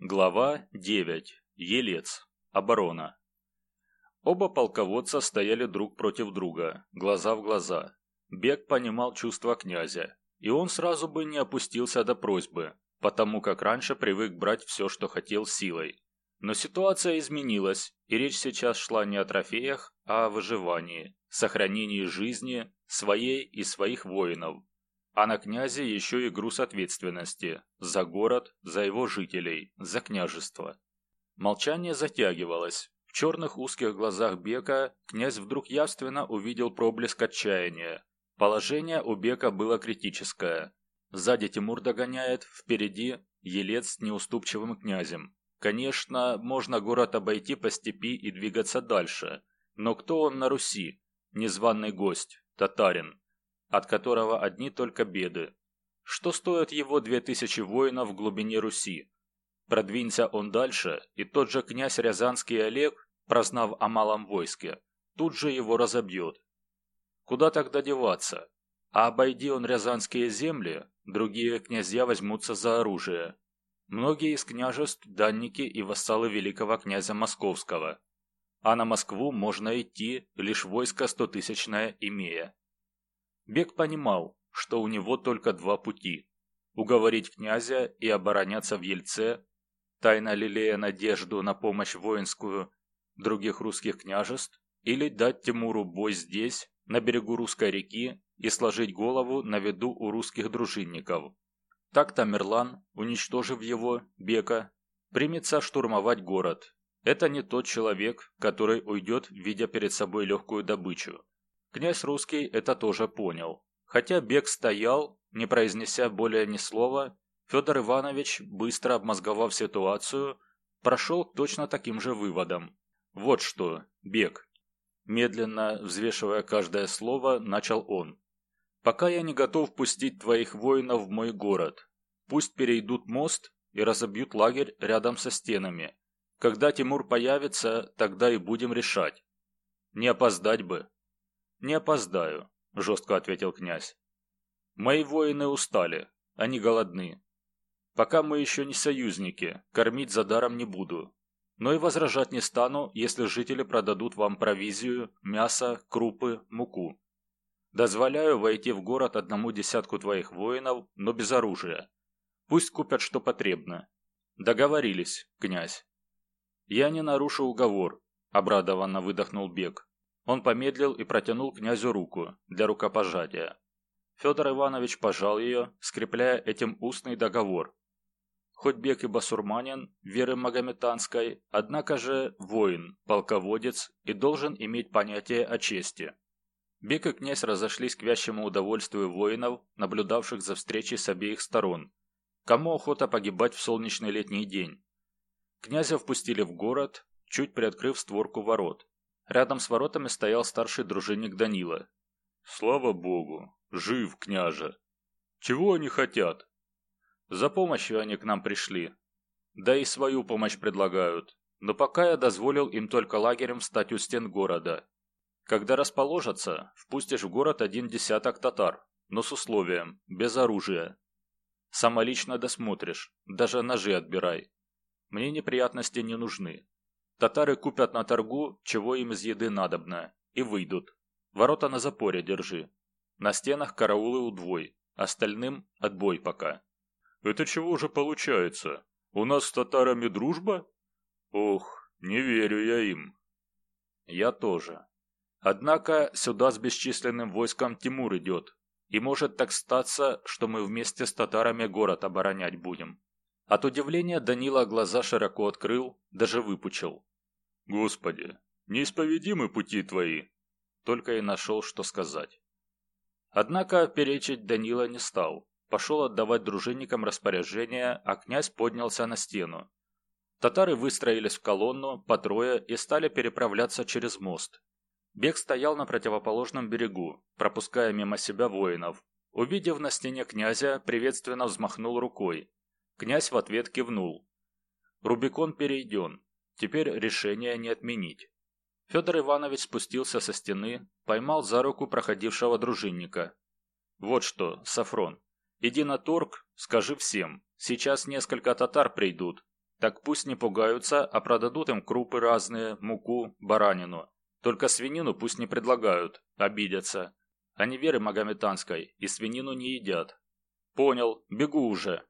Глава 9. Елец. Оборона. Оба полководца стояли друг против друга, глаза в глаза. Бег понимал чувства князя, и он сразу бы не опустился до просьбы, потому как раньше привык брать все, что хотел силой. Но ситуация изменилась, и речь сейчас шла не о трофеях, а о выживании, сохранении жизни своей и своих воинов, а на князе еще и груз ответственности за город, за его жителей, за княжество. Молчание затягивалось. В черных узких глазах Бека князь вдруг явственно увидел проблеск отчаяния. Положение у Бека было критическое. Сзади Тимур догоняет, впереди Елец с неуступчивым князем. Конечно, можно город обойти по степи и двигаться дальше. Но кто он на Руси? Незваный гость, татарин от которого одни только беды. Что стоят его две тысячи воинов в глубине Руси? Продвинься он дальше, и тот же князь Рязанский Олег, прознав о малом войске, тут же его разобьет. Куда тогда деваться? А обойди он рязанские земли, другие князья возьмутся за оружие. Многие из княжеств – данники и вассалы великого князя Московского. А на Москву можно идти, лишь войско стотысячное имея. Бег понимал, что у него только два пути – уговорить князя и обороняться в Ельце, тайно лелея надежду на помощь воинскую других русских княжеств, или дать Тимуру бой здесь, на берегу русской реки, и сложить голову на виду у русских дружинников. Так Тамерлан, уничтожив его, Бека, примется штурмовать город. Это не тот человек, который уйдет, видя перед собой легкую добычу. Князь русский это тоже понял. Хотя бег стоял, не произнеся более ни слова, Федор Иванович, быстро обмозговав ситуацию, прошел точно таким же выводам. Вот что, бег. Медленно, взвешивая каждое слово, начал он. «Пока я не готов пустить твоих воинов в мой город. Пусть перейдут мост и разобьют лагерь рядом со стенами. Когда Тимур появится, тогда и будем решать. Не опоздать бы». «Не опоздаю», – жестко ответил князь. «Мои воины устали, они голодны. Пока мы еще не союзники, кормить за даром не буду. Но и возражать не стану, если жители продадут вам провизию, мясо, крупы, муку. Дозволяю войти в город одному десятку твоих воинов, но без оружия. Пусть купят, что потребно. Договорились, князь. Я не нарушу уговор, обрадованно выдохнул Бег. Он помедлил и протянул князю руку для рукопожатия. Федор Иванович пожал ее, скрепляя этим устный договор. Хоть бег и басурманин веры магометанской, однако же воин, полководец и должен иметь понятие о чести. Бег и князь разошлись к вящему удовольствию воинов, наблюдавших за встречей с обеих сторон. Кому охота погибать в солнечный летний день? Князя впустили в город, чуть приоткрыв створку ворот. Рядом с воротами стоял старший дружинник Данила. «Слава богу! Жив, княже! Чего они хотят?» «За помощью они к нам пришли. Да и свою помощь предлагают. Но пока я дозволил им только лагерем встать у стен города. Когда расположатся, впустишь в город один десяток татар, но с условием, без оружия. Самолично досмотришь, даже ножи отбирай. Мне неприятности не нужны. Татары купят на торгу, чего им из еды надобно, и выйдут. Ворота на запоре держи. На стенах караулы удвой, остальным отбой пока. Это чего же получается? У нас с татарами дружба? Ох, не верю я им. Я тоже. Однако сюда с бесчисленным войском Тимур идет, и может так статься, что мы вместе с татарами город оборонять будем. От удивления Данила глаза широко открыл, даже выпучил. «Господи, неисповедимы пути твои!» Только и нашел, что сказать. Однако перечить Данила не стал. Пошел отдавать дружинникам распоряжение, а князь поднялся на стену. Татары выстроились в колонну, по трое, и стали переправляться через мост. Бег стоял на противоположном берегу, пропуская мимо себя воинов. Увидев на стене князя, приветственно взмахнул рукой. Князь в ответ кивнул. Рубикон перейден. Теперь решение не отменить. Федор Иванович спустился со стены, поймал за руку проходившего дружинника. «Вот что, Сафрон, иди на торг, скажи всем, сейчас несколько татар придут. Так пусть не пугаются, а продадут им крупы разные, муку, баранину. Только свинину пусть не предлагают, обидятся. Они веры магометанской и свинину не едят. Понял, бегу уже.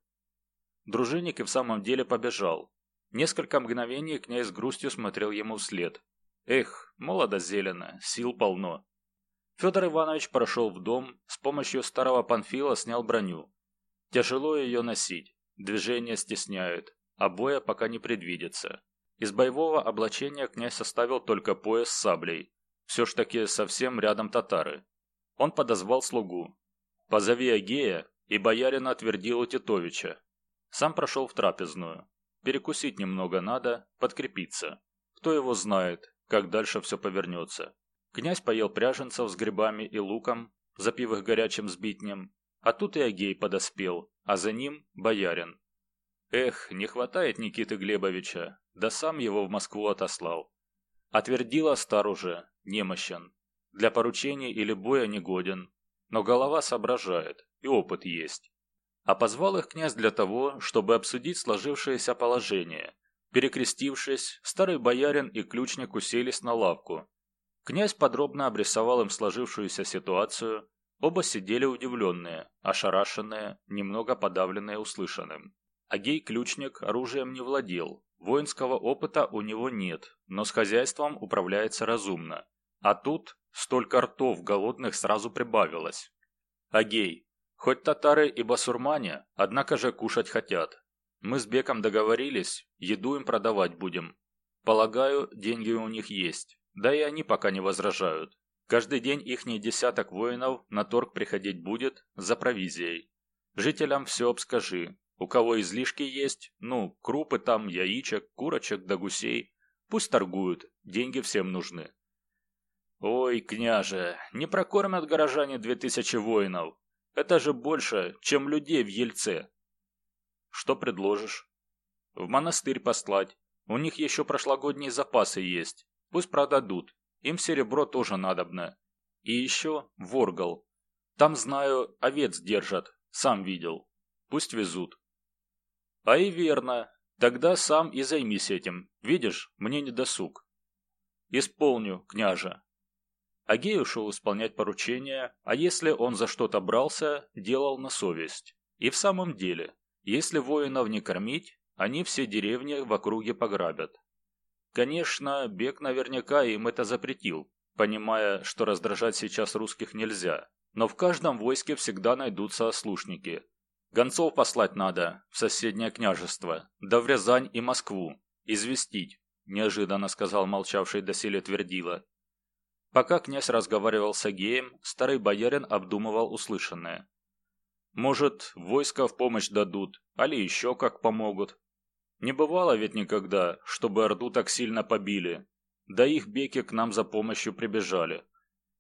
Дружинник и в самом деле побежал. Несколько мгновений князь с грустью смотрел ему вслед. Эх, молодо зелено, сил полно. Федор Иванович прошел в дом, с помощью старого панфила снял броню. Тяжело ее носить, движения стесняют, а боя пока не предвидится. Из боевого облачения князь составил только пояс с саблей. Все ж таки совсем рядом татары. Он подозвал слугу. «Позови Агея и боярина отвердил у Титовича». Сам прошел в трапезную. Перекусить немного надо, подкрепиться. Кто его знает, как дальше все повернется. Князь поел пряженцев с грибами и луком, запив их горячим сбитнем, а тут и Агей подоспел, а за ним боярин. Эх, не хватает Никиты Глебовича, да сам его в Москву отослал. Отвердила стар уже, немощен. Для поручений или боя негоден, но голова соображает, и опыт есть. А позвал их князь для того, чтобы обсудить сложившееся положение. Перекрестившись, старый боярин и ключник уселись на лавку. Князь подробно обрисовал им сложившуюся ситуацию, оба сидели удивленные, ошарашенные, немного подавленные услышанным. Агей-ключник оружием не владел, воинского опыта у него нет, но с хозяйством управляется разумно. А тут столько ртов голодных сразу прибавилось. Агей, хоть татары и басурмане, однако же кушать хотят. Мы с Беком договорились, еду им продавать будем. Полагаю, деньги у них есть, да и они пока не возражают. Каждый день ихний десяток воинов на торг приходить будет за провизией. Жителям все обскажи, у кого излишки есть, ну, крупы там, яичек, курочек да гусей, пусть торгуют, деньги всем нужны. Ой, княже, не прокормят горожане две тысячи воинов. Это же больше, чем людей в Ельце. Что предложишь? В монастырь послать. У них еще прошлогодние запасы есть. Пусть продадут. Им серебро тоже надобно. И еще Воргал. Там, знаю, овец держат. Сам видел. Пусть везут. А и верно. Тогда сам и займись этим. Видишь, мне не досуг. Исполню, княже. Агей ушел исполнять поручение, а если он за что-то брался, делал на совесть. И в самом деле, если воинов не кормить, они все деревни в округе пограбят. Конечно, Бег наверняка им это запретил, понимая, что раздражать сейчас русских нельзя. Но в каждом войске всегда найдутся ослушники, Гонцов послать надо в соседнее княжество, да в Рязань и Москву. Известить, неожиданно сказал молчавший доселе твердила. Пока князь разговаривал с Агеем, старый боярин обдумывал услышанное. Может, войска в помощь дадут, али еще как помогут. Не бывало ведь никогда, чтобы Орду так сильно побили. Да их беки к нам за помощью прибежали.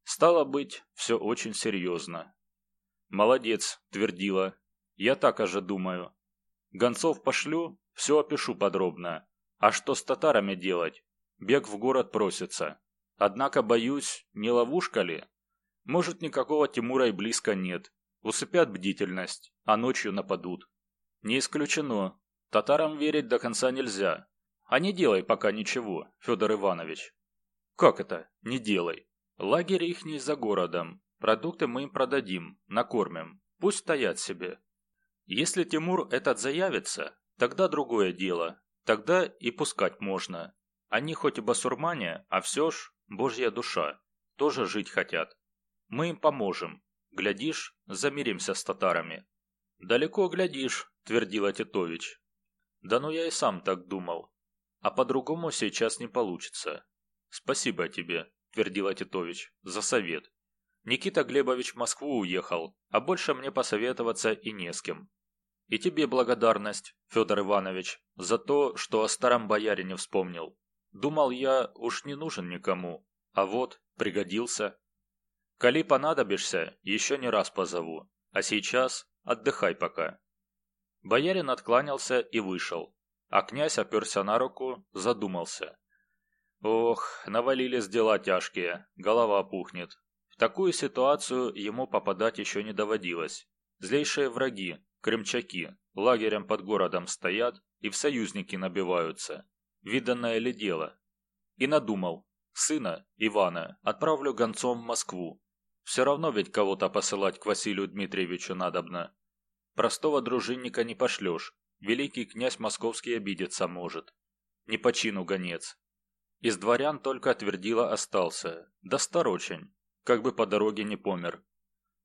Стало быть, все очень серьезно. «Молодец», — твердила, я так же думаю. Гонцов пошлю, все опишу подробно. А что с татарами делать? Бег в город просится. Однако, боюсь, не ловушка ли? Может, никакого Тимура и близко нет. Усыпят бдительность, а ночью нападут. Не исключено. Татарам верить до конца нельзя. А не делай пока ничего, Федор Иванович. Как это? Не делай. Лагерь их не за городом. Продукты мы им продадим, накормим. Пусть стоят себе. Если Тимур этот заявится, тогда другое дело. Тогда и пускать можно. Они хоть и басурмане, а все ж божья душа. Тоже жить хотят. Мы им поможем. Глядишь, замиримся с татарами. Далеко глядишь, твердила Титович. Да ну я и сам так думал. А по-другому сейчас не получится. Спасибо тебе, твердила Титович, за совет. Никита Глебович в Москву уехал, а больше мне посоветоваться и не с кем. И тебе благодарность, Федор Иванович, за то, что о старом боярине вспомнил. Думал я, уж не нужен никому, а вот, пригодился. Коли понадобишься, еще не раз позову, а сейчас отдыхай пока. Боярин откланялся и вышел, а князь оперся на руку, задумался. Ох, навалились дела тяжкие, голова пухнет. В такую ситуацию ему попадать еще не доводилось. Злейшие враги, крымчаки, лагерем под городом стоят и в союзники набиваются. Виданное ли дело? И надумал, сына, Ивана, отправлю гонцом в Москву. Все равно ведь кого-то посылать к Василию Дмитриевичу надобно. Простого дружинника не пошлешь, великий князь московский обидеться может. Не по чину гонец. Из дворян только отвердила остался, да стар очень, как бы по дороге не помер.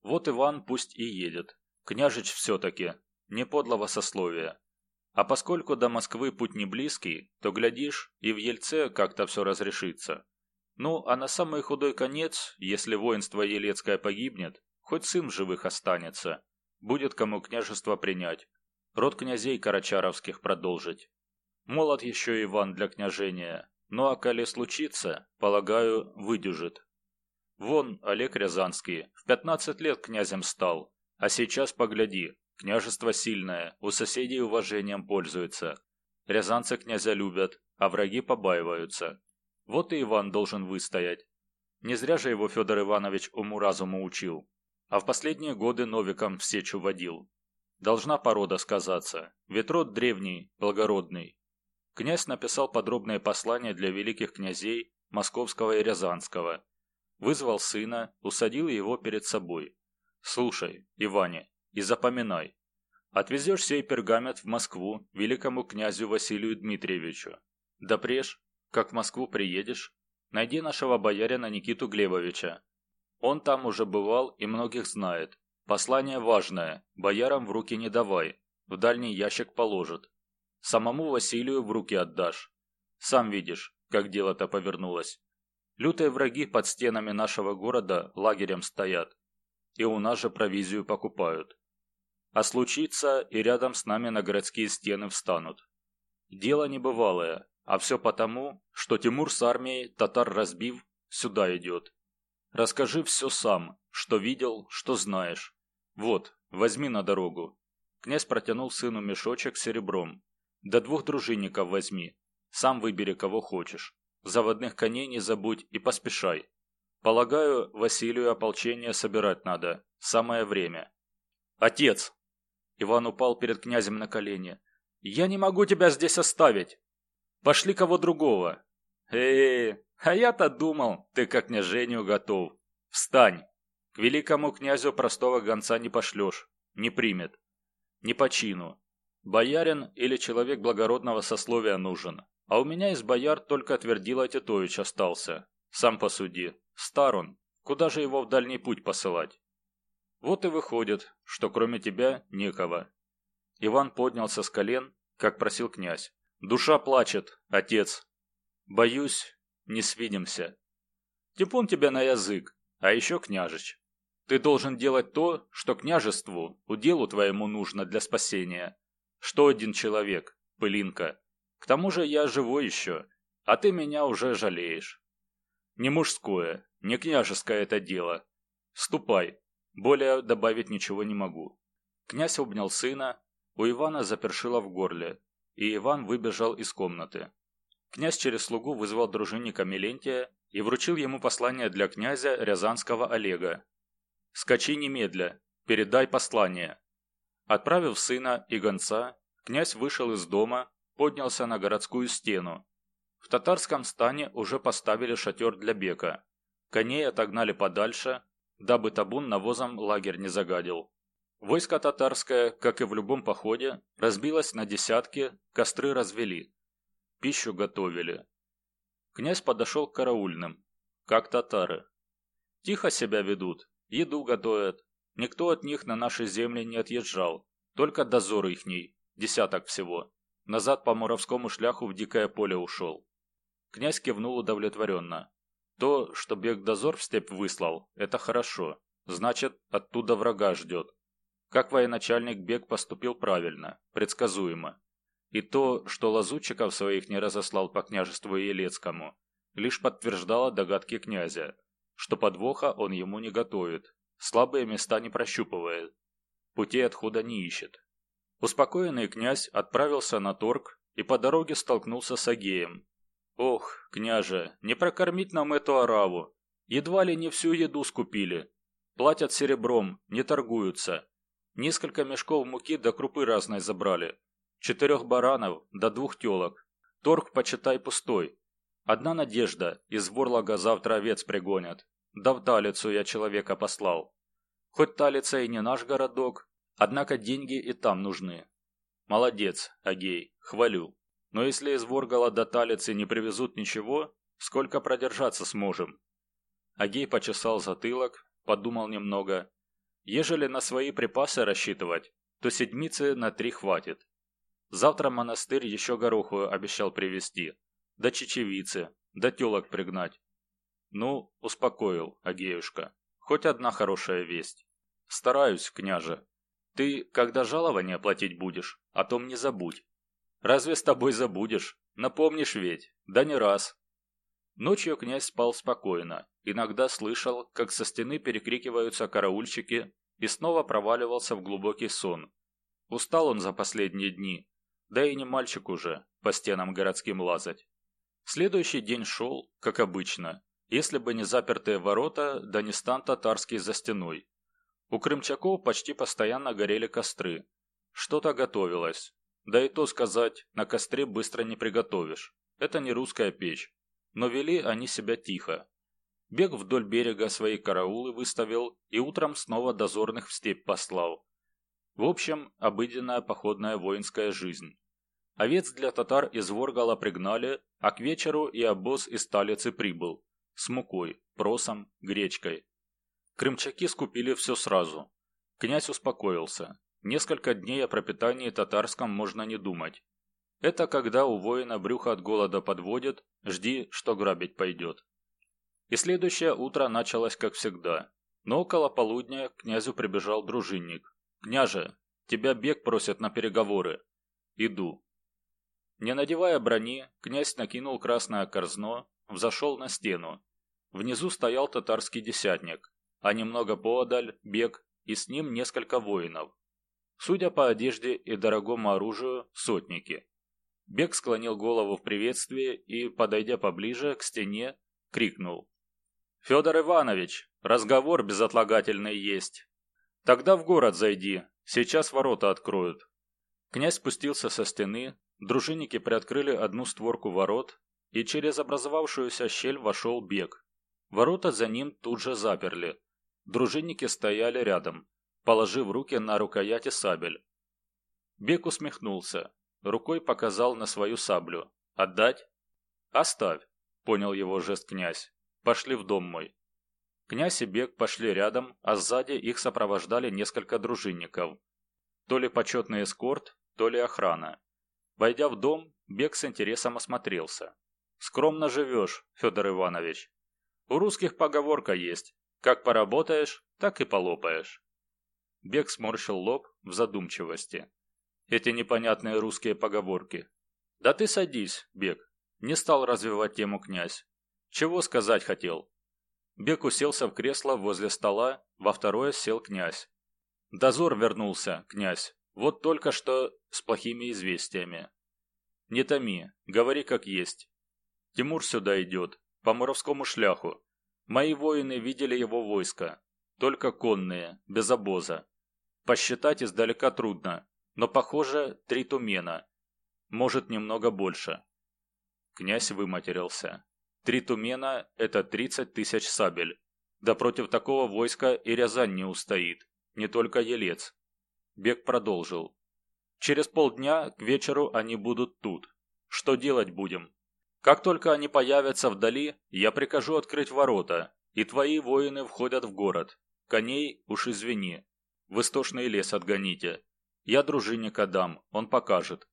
Вот Иван пусть и едет, княжич все-таки, не подлого сословия. А поскольку до Москвы путь не близкий, то, глядишь, и в Ельце как-то все разрешится. Ну, а на самый худой конец, если воинство Елецкое погибнет, хоть сын живых останется, будет кому княжество принять, род князей Карачаровских продолжить. Молод еще Иван для княжения, ну а коли случится, полагаю, выдюжит. Вон Олег Рязанский в пятнадцать лет князем стал, а сейчас погляди, княжество сильное, у соседей уважением пользуется. Рязанцы князя любят, а враги побаиваются. Вот и Иван должен выстоять. Не зря же его Федор Иванович уму-разуму учил, а в последние годы новиком в сечу водил. Должна порода сказаться, ведь род древний, благородный. Князь написал подробное послание для великих князей Московского и Рязанского. Вызвал сына, усадил его перед собой. «Слушай, Иване, и запоминай. Отвезешь сей пергамент в Москву великому князю Василию Дмитриевичу. Да преж, как в Москву приедешь, найди нашего боярина Никиту Глебовича. Он там уже бывал и многих знает. Послание важное, боярам в руки не давай, в дальний ящик положит. Самому Василию в руки отдашь. Сам видишь, как дело-то повернулось. Лютые враги под стенами нашего города лагерем стоят. И у нас же провизию покупают. А случится, и рядом с нами на городские стены встанут. Дело небывалое, а все потому, что Тимур с армией, татар разбив, сюда идет. Расскажи все сам, что видел, что знаешь. Вот, возьми на дорогу. Князь протянул сыну мешочек с серебром. До двух дружинников возьми. Сам выбери, кого хочешь. Заводных коней не забудь и поспешай. Полагаю, Василию ополчение собирать надо. Самое время. Отец! Иван упал перед князем на колени. Я не могу тебя здесь оставить. Пошли кого другого. Эй, а я-то думал, ты как княжению готов. Встань. К великому князю простого гонца не пошлешь. Не примет. Не по чину. Боярин или человек благородного сословия нужен. А у меня из бояр только Твердила Титович остался. Сам посуди. Стар он. Куда же его в дальний путь посылать? Вот и выходит, что кроме тебя некого. Иван поднялся с колен, как просил князь. Душа плачет, отец. Боюсь, не свидимся. Типун тебя на язык, а еще княжич. Ты должен делать то, что княжеству, уделу твоему нужно для спасения. Что один человек, пылинка. К тому же я живой еще, а ты меня уже жалеешь. Не мужское, не княжеское это дело. Ступай, более добавить ничего не могу. Князь обнял сына, у Ивана запершило в горле, и Иван выбежал из комнаты. Князь через слугу вызвал дружинника Мелентия и вручил ему послание для князя Рязанского Олега. «Скачи немедля, передай послание». Отправив сына и гонца, князь вышел из дома, поднялся на городскую стену. В татарском стане уже поставили шатер для бека. Коней отогнали подальше, дабы табун навозом лагерь не загадил. Войско татарское, как и в любом походе, разбилось на десятки, костры развели. Пищу готовили. Князь подошел к караульным, как татары. Тихо себя ведут, еду готовят. Никто от них на нашей земле не отъезжал, только дозор ихний, десяток всего. Назад по Муровскому шляху в дикое поле ушел. Князь кивнул удовлетворенно. То, что бег дозор в степь выслал, это хорошо. Значит, оттуда врага ждет. Как военачальник Бег поступил правильно, предсказуемо. И то, что лазутчиков своих не разослал по княжеству Елецкому, лишь подтверждало догадки князя, что подвоха он ему не готовит, слабые места не прощупывает, путей отхода не ищет. Успокоенный князь отправился на торг и по дороге столкнулся с Агеем. «Ох, княже, не прокормить нам эту ораву. Едва ли не всю еду скупили. Платят серебром, не торгуются. Несколько мешков муки до крупы разной забрали. Четырех баранов до двух телок. Торг, почитай, пустой. Одна надежда, из Ворлога завтра овец пригонят. Да в Талицу я человека послал. Хоть Талица и не наш городок, однако деньги и там нужны. Молодец, Агей, хвалю. Но если из Воргала до Талицы не привезут ничего, сколько продержаться сможем? Агей почесал затылок, подумал немного. Ежели на свои припасы рассчитывать, то седмицы на три хватит. Завтра монастырь еще гороху обещал привезти, да чечевицы, да телок пригнать. Ну, успокоил, Агеюшка. Хоть одна хорошая весть. Стараюсь, княже. Ты, когда жалование платить будешь, о том не забудь. Разве с тобой забудешь? Напомнишь ведь, да не раз. Ночью князь спал спокойно, иногда слышал, как со стены перекрикиваются караульщики и снова проваливался в глубокий сон. Устал он за последние дни, да и не мальчик уже, по стенам городским лазать. Следующий день шел, как обычно, если бы не запертые ворота, да не стан татарский за стеной. У крымчаков почти постоянно горели костры. Что-то готовилось. Да и то сказать, на костре быстро не приготовишь. Это не русская печь но вели они себя тихо. Бег вдоль берега свои караулы выставил и утром снова дозорных в степь послал. В общем, обыденная походная воинская жизнь. Овец для татар из Воргала пригнали, а к вечеру и обоз из столицы прибыл. С мукой, просом, гречкой. Крымчаки скупили все сразу. Князь успокоился. Несколько дней о пропитании татарском можно не думать. Это когда у воина брюхо от голода подводит, жди, что грабить пойдет. И следующее утро началось как всегда. Но около полудня к князю прибежал дружинник. «Княже, тебя бег просят на переговоры». «Иду». Не надевая брони, князь накинул красное корзно, взошел на стену. Внизу стоял татарский десятник, а немного поодаль – бег, и с ним несколько воинов. Судя по одежде и дорогому оружию – сотники. Бег склонил голову в приветствии и, подойдя поближе к стене, крикнул. «Федор Иванович, разговор безотлагательный есть. Тогда в город зайди, сейчас ворота откроют». Князь спустился со стены, дружинники приоткрыли одну створку ворот, и через образовавшуюся щель вошел бег. Ворота за ним тут же заперли. Дружинники стояли рядом, положив руки на рукояти сабель. Бег усмехнулся. Рукой показал на свою саблю. «Отдать?» «Оставь», — понял его жест князь. «Пошли в дом мой». Князь и Бег пошли рядом, а сзади их сопровождали несколько дружинников. То ли почетный эскорт, то ли охрана. Войдя в дом, Бег с интересом осмотрелся. «Скромно живешь, Федор Иванович. У русских поговорка есть. Как поработаешь, так и полопаешь». Бег сморщил лоб в задумчивости эти непонятные русские поговорки. Да ты садись, Бег. Не стал развивать тему князь. Чего сказать хотел? Бег уселся в кресло возле стола, во второе сел князь. Дозор вернулся, князь. Вот только что с плохими известиями. Не томи, говори как есть. Тимур сюда идет, по Муровскому шляху. Мои воины видели его войско. Только конные, без обоза. Посчитать издалека трудно, но, похоже, три тумена. Может, немного больше. Князь выматерился. Три тумена – это 30 тысяч сабель. Да против такого войска и Рязань не устоит, не только Елец. Бег продолжил. Через полдня к вечеру они будут тут. Что делать будем? Как только они появятся вдали, я прикажу открыть ворота, и твои воины входят в город. Коней уж извини. В истошный лес отгоните. Я дружинника дам, он покажет.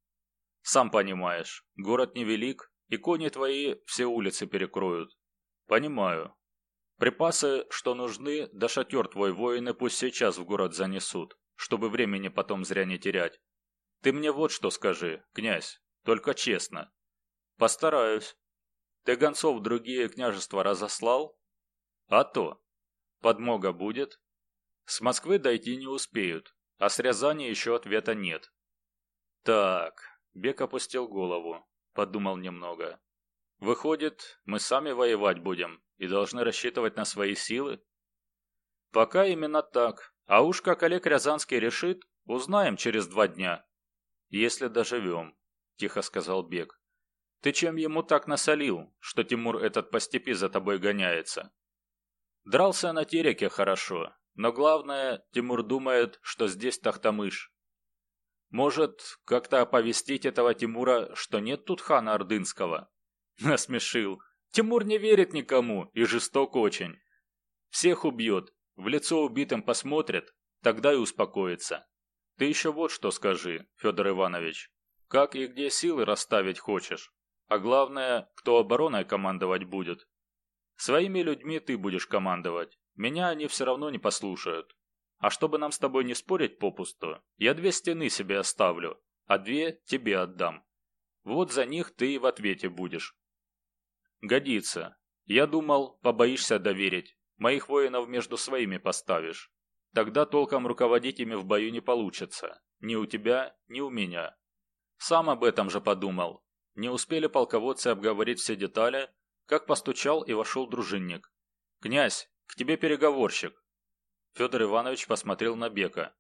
Сам понимаешь, город невелик, и кони твои все улицы перекроют. Понимаю. Припасы, что нужны, да шатер твой воины пусть сейчас в город занесут, чтобы времени потом зря не терять. Ты мне вот что скажи, князь, только честно. Постараюсь. Ты гонцов в другие княжества разослал? А то. Подмога будет. С Москвы дойти не успеют, а с Рязани еще ответа нет. Так, Бек опустил голову, подумал немного. Выходит, мы сами воевать будем и должны рассчитывать на свои силы? Пока именно так, А уж как Олег Рязанский решит, узнаем через два дня. Если доживем, тихо сказал Бег. Ты чем ему так насолил, что Тимур этот по степи за тобой гоняется? Дрался на тереке хорошо, но главное, Тимур думает, что здесь Тахтамыш. Может, как-то оповестить этого Тимура, что нет тут хана Ордынского? Насмешил. Тимур не верит никому и жесток очень. Всех убьет, в лицо убитым посмотрит, тогда и успокоится. Ты еще вот что скажи, Федор Иванович. Как и где силы расставить хочешь? А главное, кто обороной командовать будет? Своими людьми ты будешь командовать. Меня они все равно не послушают. А чтобы нам с тобой не спорить попусту, я две стены себе оставлю, а две тебе отдам. Вот за них ты и в ответе будешь. Годится. Я думал, побоишься доверить. Моих воинов между своими поставишь. Тогда толком руководить ими в бою не получится. Ни у тебя, ни у меня. Сам об этом же подумал. Не успели полководцы обговорить все детали, как постучал и вошел дружинник. «Князь, к тебе переговорщик». Федор Иванович посмотрел на Бека.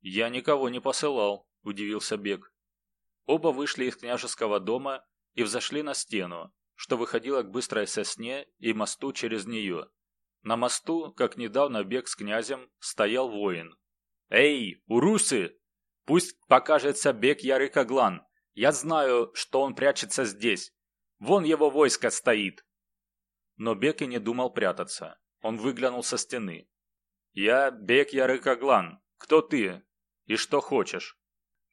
«Я никого не посылал», – удивился Бек. Оба вышли из княжеского дома и взошли на стену, что выходило к быстрой сосне и мосту через нее. На мосту, как недавно Бек с князем, стоял воин. «Эй, урусы! Пусть покажется Бек Ярыкоглан. Я знаю, что он прячется здесь. Вон его войско стоит!» Но Бек и не думал прятаться. Он выглянул со стены. «Я Бек Ярыкоглан. Кто ты? И что хочешь?»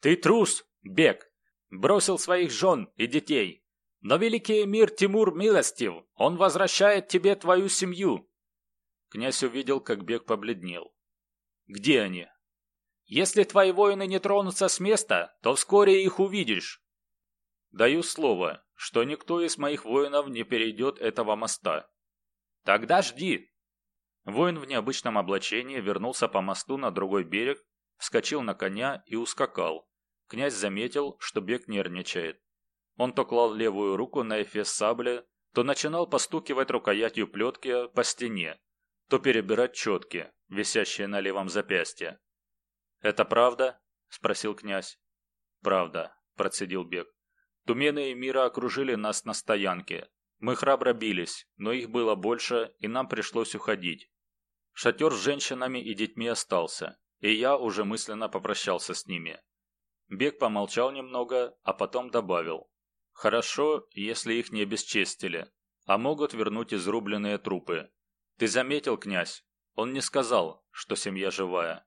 «Ты трус, Бек! Бросил своих жен и детей. Но великий мир Тимур милостив. Он возвращает тебе твою семью». Князь увидел, как Бек побледнел. «Где они?» «Если твои воины не тронутся с места, то вскоре их увидишь». «Даю слово, что никто из моих воинов не перейдет этого моста. Тогда жди. Воин в необычном облачении вернулся по мосту на другой берег, вскочил на коня и ускакал. Князь заметил, что бег нервничает. Он то клал левую руку на эфес сабли, то начинал постукивать рукоятью плетки по стене, то перебирать четки, висящие на левом запястье. «Это правда?» – спросил князь. «Правда», – процедил Бег. Тумены и Мира окружили нас на стоянке. Мы храбро бились, но их было больше, и нам пришлось уходить. Шатер с женщинами и детьми остался, и я уже мысленно попрощался с ними. Бег помолчал немного, а потом добавил. «Хорошо, если их не обесчестили, а могут вернуть изрубленные трупы. Ты заметил, князь? Он не сказал, что семья живая.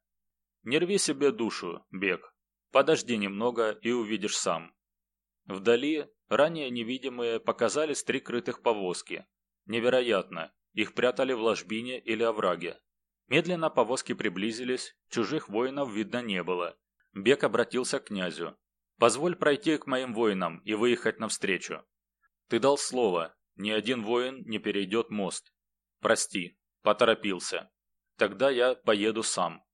Не рви себе душу, Бег. Подожди немного и увидишь сам. Вдали, ранее невидимые, показались три крытых повозки. Невероятно, их прятали в ложбине или овраге. Медленно повозки приблизились, чужих воинов видно не было. Бек обратился к князю. «Позволь пройти к моим воинам и выехать навстречу. Ты дал слово, ни один воин не перейдет мост. Прости, поторопился. Тогда я поеду сам.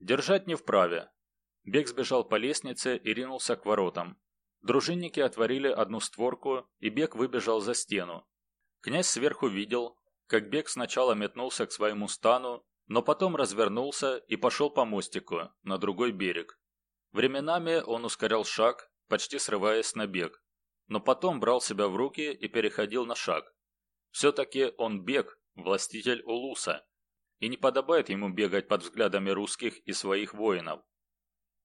Держать не вправе». Бег сбежал по лестнице и ринулся к воротам. Дружинники отворили одну створку, и Бег выбежал за стену. Князь сверху видел, как Бег сначала метнулся к своему стану, но потом развернулся и пошел по мостику, на другой берег. Временами он ускорял шаг, почти срываясь на бег, но потом брал себя в руки и переходил на шаг. Все-таки он бег, властитель Улуса, и не подобает ему бегать под взглядами русских и своих воинов.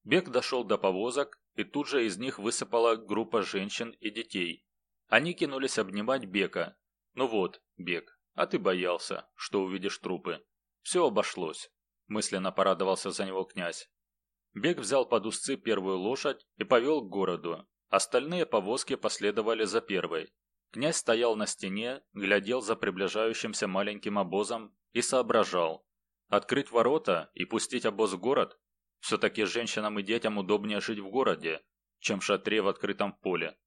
Бег дошел до повозок, и тут же из них высыпала группа женщин и детей. Они кинулись обнимать Бека. «Ну вот, Бек, а ты боялся, что увидишь трупы. Все обошлось», – мысленно порадовался за него князь. Бег взял под узцы первую лошадь и повел к городу. Остальные повозки последовали за первой. Князь стоял на стене, глядел за приближающимся маленьким обозом и соображал. Открыть ворота и пустить обоз в город все-таки женщинам и детям удобнее жить в городе, чем в шатре в открытом поле,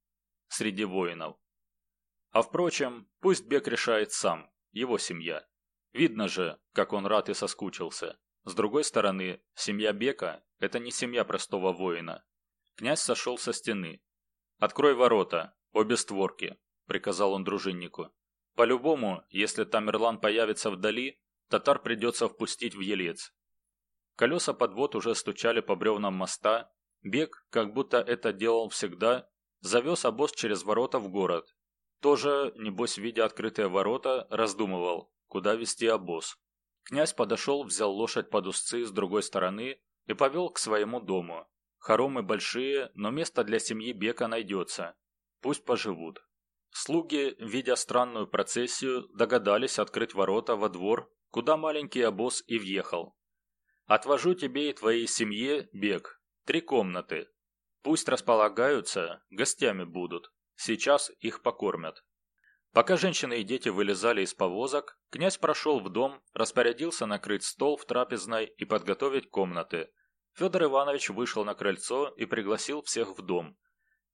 среди воинов. А впрочем, пусть Бек решает сам, его семья. Видно же, как он рад и соскучился. С другой стороны, семья Бека – это не семья простого воина. Князь сошел со стены. «Открой ворота, обе створки», – приказал он дружиннику. «По-любому, если Тамерлан появится вдали, татар придется впустить в Елец. Колеса подвод уже стучали по бревнам моста. Бег, как будто это делал всегда, завез обоз через ворота в город. Тоже, небось, видя открытые ворота, раздумывал, куда вести обоз. Князь подошел, взял лошадь под узцы с другой стороны и повел к своему дому. Хоромы большие, но место для семьи Бека найдется. Пусть поживут. Слуги, видя странную процессию, догадались открыть ворота во двор, куда маленький обоз и въехал. «Отвожу тебе и твоей семье, Бек, три комнаты. Пусть располагаются, гостями будут. Сейчас их покормят». Пока женщины и дети вылезали из повозок, князь прошел в дом, распорядился накрыть стол в трапезной и подготовить комнаты. Федор Иванович вышел на крыльцо и пригласил всех в дом.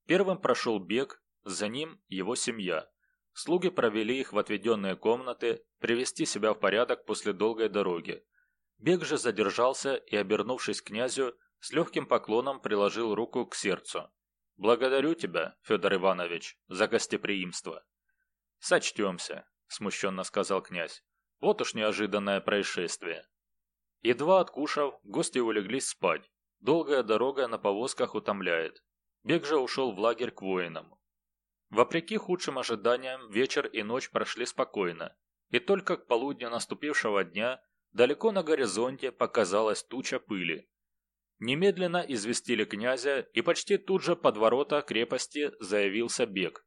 Первым прошел бег, за ним его семья. Слуги провели их в отведенные комнаты, привести себя в порядок после долгой дороги. Бег же задержался и, обернувшись к князю, с легким поклоном приложил руку к сердцу. «Благодарю тебя, Федор Иванович, за гостеприимство». «Сочтемся», – смущенно сказал князь. «Вот уж неожиданное происшествие». Едва откушав, гости улеглись спать. Долгая дорога на повозках утомляет. Бег же ушел в лагерь к воинам. Вопреки худшим ожиданиям, вечер и ночь прошли спокойно. И только к полудню наступившего дня далеко на горизонте показалась туча пыли. Немедленно известили князя, и почти тут же под ворота крепости заявился бег.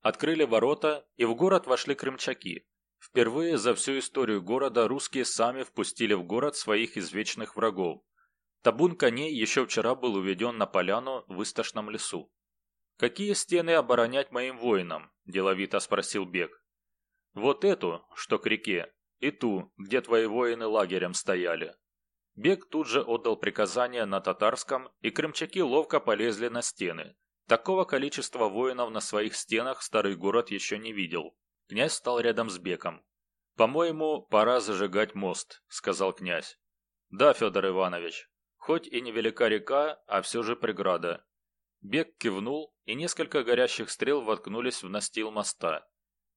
Открыли ворота, и в город вошли крымчаки. Впервые за всю историю города русские сами впустили в город своих извечных врагов. Табун коней еще вчера был уведен на поляну в истошном лесу. «Какие стены оборонять моим воинам?» – деловито спросил Бег. «Вот эту, что к реке, и ту, где твои воины лагерем стояли». Бег тут же отдал приказание на татарском, и крымчаки ловко полезли на стены. Такого количества воинов на своих стенах старый город еще не видел. Князь стал рядом с Беком. «По-моему, пора зажигать мост», — сказал князь. «Да, Федор Иванович. Хоть и невелика река, а все же преграда». Бек кивнул, и несколько горящих стрел воткнулись в настил моста.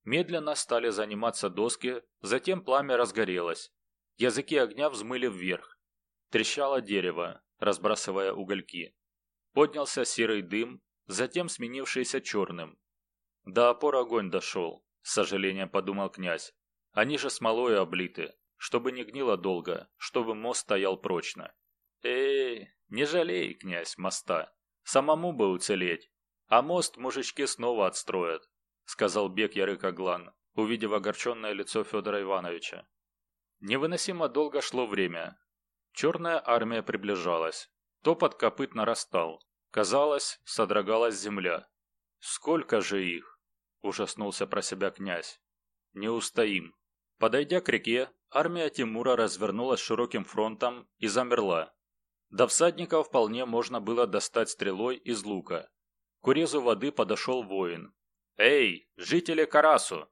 Медленно стали заниматься доски, затем пламя разгорелось. Языки огня взмыли вверх. Трещало дерево, разбрасывая угольки. Поднялся серый дым, затем сменившийся черным. До опор огонь дошел, с сожалением подумал князь. Они же смолой облиты, чтобы не гнило долго, чтобы мост стоял прочно. Эй, не жалей, князь, моста. Самому бы уцелеть. А мост мужички снова отстроят, сказал Бек Ярыкоглан, увидев огорченное лицо Федора Ивановича. Невыносимо долго шло время. Черная армия приближалась. Топот копыт нарастал. Казалось, содрогалась земля. «Сколько же их?» – ужаснулся про себя князь. «Не устоим». Подойдя к реке, армия Тимура развернулась широким фронтом и замерла. До всадников вполне можно было достать стрелой из лука. К урезу воды подошел воин. «Эй, жители Карасу!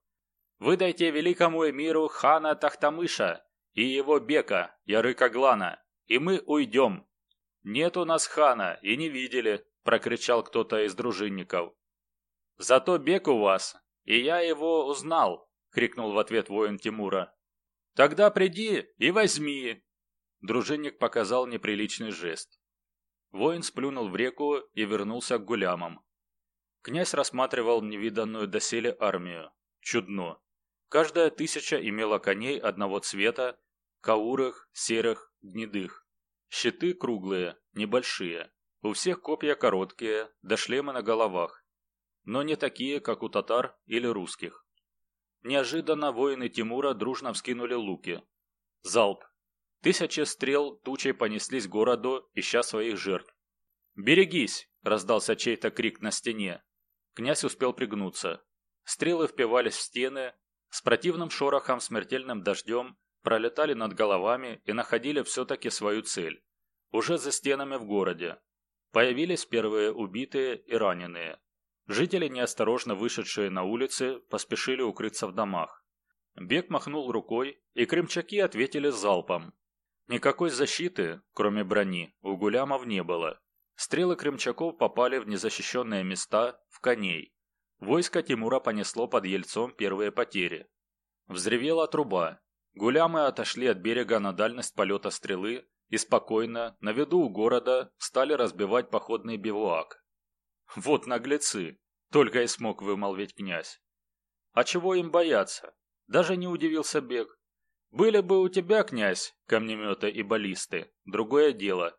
Выдайте великому эмиру хана Тахтамыша и его бека, Ярыка Глана, и мы уйдем!» «Нет у нас хана, и не видели», – прокричал кто-то из дружинников. «Зато бег у вас, и я его узнал», – крикнул в ответ воин Тимура. «Тогда приди и возьми!» Дружинник показал неприличный жест. Воин сплюнул в реку и вернулся к гулямам. Князь рассматривал невиданную доселе армию. Чудно. Каждая тысяча имела коней одного цвета, каурых, серых, гнедых. Щиты круглые, небольшие. У всех копья короткие, да шлемы на головах. Но не такие, как у татар или русских. Неожиданно воины Тимура дружно вскинули луки. Залп. Тысячи стрел тучей понеслись к городу, ища своих жертв. «Берегись!» – раздался чей-то крик на стене. Князь успел пригнуться. Стрелы впивались в стены, с противным шорохом, смертельным дождем пролетали над головами и находили все-таки свою цель. Уже за стенами в городе. Появились первые убитые и раненые. Жители, неосторожно вышедшие на улицы, поспешили укрыться в домах. Бег махнул рукой, и крымчаки ответили залпом. Никакой защиты, кроме брони, у гулямов не было. Стрелы крымчаков попали в незащищенные места, в коней. Войско Тимура понесло под Ельцом первые потери. Взревела труба, Гулямы отошли от берега на дальность полета стрелы, и спокойно, на виду у города, стали разбивать походный бивуак. Вот наглецы, только и смог вымолвить князь. А чего им бояться? Даже не удивился Бег. Были бы у тебя, князь, камнеметы и баллисты, другое дело.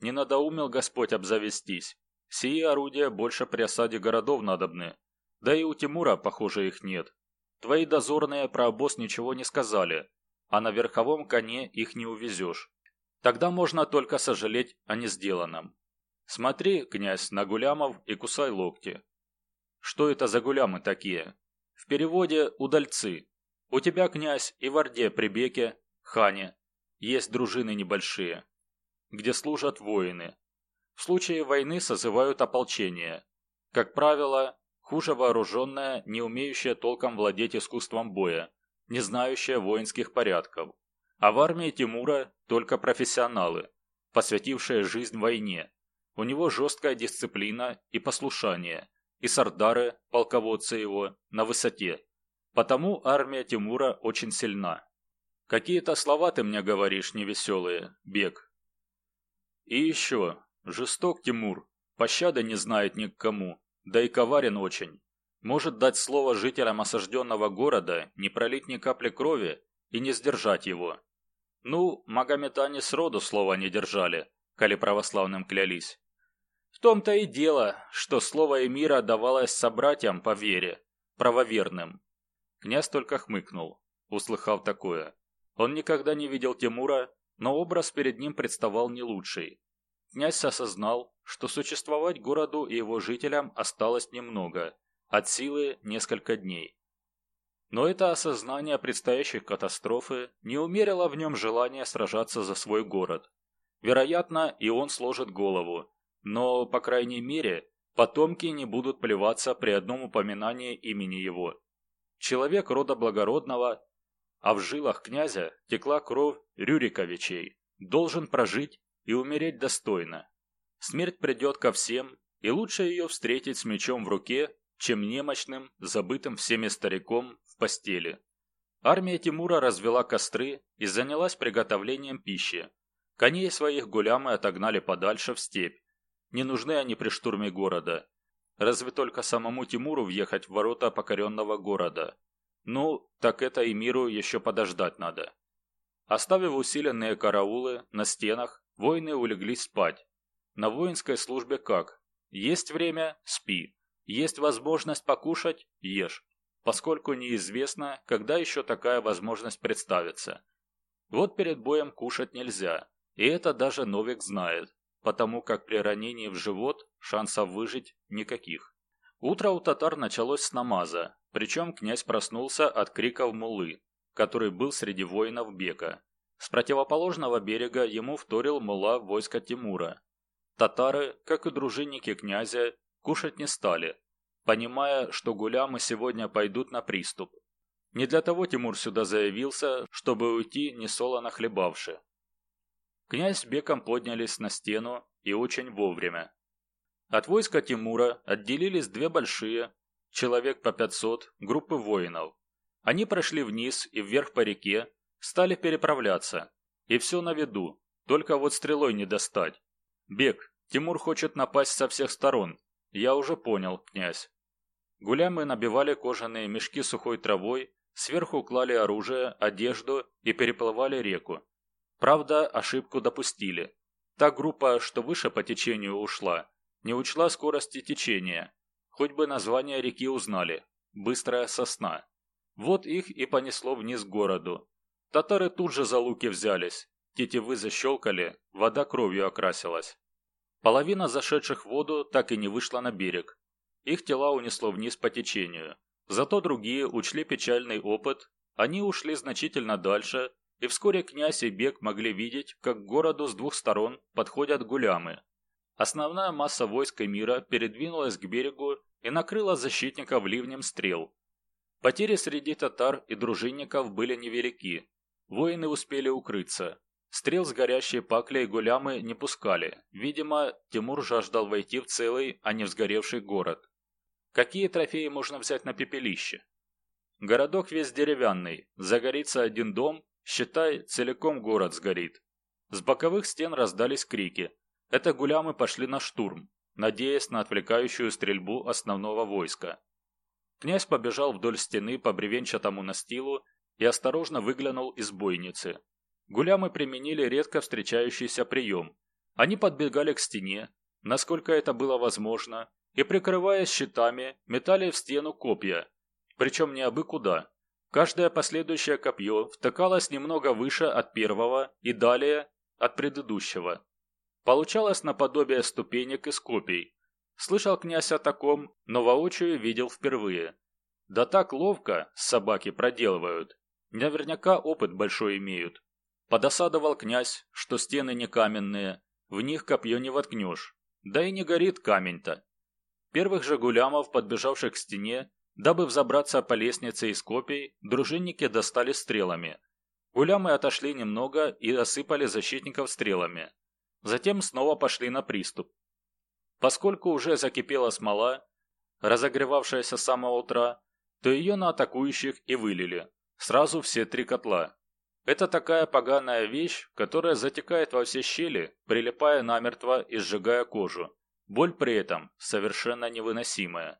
Не надоумел Господь обзавестись. Сие орудия больше при осаде городов надобны. Да и у Тимура, похоже, их нет. Твои дозорные про обоз ничего не сказали, а на верховом коне их не увезешь. Тогда можно только сожалеть о несделанном. Смотри, князь, на гулямов и кусай локти. Что это за гулямы такие? В переводе «удальцы». У тебя, князь, и в Орде при Беке, хане, есть дружины небольшие, где служат воины. В случае войны созывают ополчение. Как правило, хуже вооруженное, не умеющее толком владеть искусством боя, не знающее воинских порядков. А в армии Тимура только профессионалы, посвятившие жизнь войне. У него жесткая дисциплина и послушание, и сардары, полководцы его, на высоте. Потому армия Тимура очень сильна. Какие-то слова ты мне говоришь невеселые, Бег. И еще, жесток Тимур, пощады не знает ни к кому, да и коварен очень. Может дать слово жителям осажденного города, не пролить ни капли крови и не сдержать его. Ну, магометане сроду слова не держали, коли православным клялись. В том-то и дело, что слово эмира давалось собратьям по вере, правоверным. Князь только хмыкнул, услыхав такое. Он никогда не видел Тимура, но образ перед ним представал не лучший. Князь осознал, что существовать городу и его жителям осталось немного, от силы несколько дней. Но это осознание предстоящей катастрофы не умерило в нем желание сражаться за свой город. Вероятно, и он сложит голову, но, по крайней мере, потомки не будут плеваться при одном упоминании имени его. Человек рода благородного, а в жилах князя текла кровь Рюриковичей, должен прожить и умереть достойно. Смерть придет ко всем, и лучше ее встретить с мечом в руке, чем немощным, забытым всеми стариком в постели. Армия Тимура развела костры и занялась приготовлением пищи. Коней своих гулямы отогнали подальше в степь, не нужны они при штурме города. Разве только самому Тимуру въехать в ворота покоренного города. Ну, так это и миру еще подождать надо. Оставив усиленные караулы на стенах, воины улеглись спать. На воинской службе как? Есть время – спи. Есть возможность покушать – ешь. Поскольку неизвестно, когда еще такая возможность представится. Вот перед боем кушать нельзя. И это даже Новик знает потому как при ранении в живот шансов выжить никаких. Утро у татар началось с намаза, причем князь проснулся от криков мулы, который был среди воинов Бека. С противоположного берега ему вторил мула войска Тимура. Татары, как и дружинники князя, кушать не стали, понимая, что гулямы сегодня пойдут на приступ. Не для того Тимур сюда заявился, чтобы уйти не солоно хлебавши. Князь с Беком поднялись на стену и очень вовремя. От войска Тимура отделились две большие, человек по 500, группы воинов. Они прошли вниз и вверх по реке, стали переправляться. И все на виду, только вот стрелой не достать. Бег, Тимур хочет напасть со всех сторон. Я уже понял, князь. Гулямы набивали кожаные мешки сухой травой, сверху клали оружие, одежду и переплывали реку. Правда, ошибку допустили. Та группа, что выше по течению ушла, не учла скорости течения. Хоть бы название реки узнали. Быстрая сосна. Вот их и понесло вниз к городу. Татары тут же за луки взялись. Тетивы защелкали, вода кровью окрасилась. Половина зашедших в воду так и не вышла на берег. Их тела унесло вниз по течению. Зато другие учли печальный опыт. Они ушли значительно дальше и вскоре князь и Бег могли видеть, как к городу с двух сторон подходят гулямы. Основная масса войск мира передвинулась к берегу и накрыла защитников ливнем стрел. Потери среди татар и дружинников были невелики. Воины успели укрыться. Стрел с горящей паклей гулямы не пускали. Видимо, Тимур жаждал войти в целый, а не в сгоревший город. Какие трофеи можно взять на пепелище? Городок весь деревянный. Загорится один дом, Считай, целиком город сгорит. С боковых стен раздались крики. Это гулямы пошли на штурм, надеясь на отвлекающую стрельбу основного войска. Князь побежал вдоль стены по бревенчатому настилу и осторожно выглянул из бойницы. Гулямы применили редко встречающийся прием. Они подбегали к стене, насколько это было возможно, и, прикрываясь щитами, метали в стену копья, причем не абы куда. Каждое последующее копье втыкалось немного выше от первого и далее от предыдущего. Получалось наподобие ступенек из копий. Слышал князь о таком, но воочию видел впервые. Да так ловко собаки проделывают. Наверняка опыт большой имеют. Подосадовал князь, что стены не каменные, в них копье не воткнешь. Да и не горит камень-то. Первых же гулямов, подбежавших к стене, дабы взобраться по лестнице из копий, дружинники достали стрелами. Гулямы отошли немного и осыпали защитников стрелами. Затем снова пошли на приступ. Поскольку уже закипела смола, разогревавшаяся с самого утра, то ее на атакующих и вылили. Сразу все три котла. Это такая поганая вещь, которая затекает во все щели, прилипая намертво и сжигая кожу. Боль при этом совершенно невыносимая.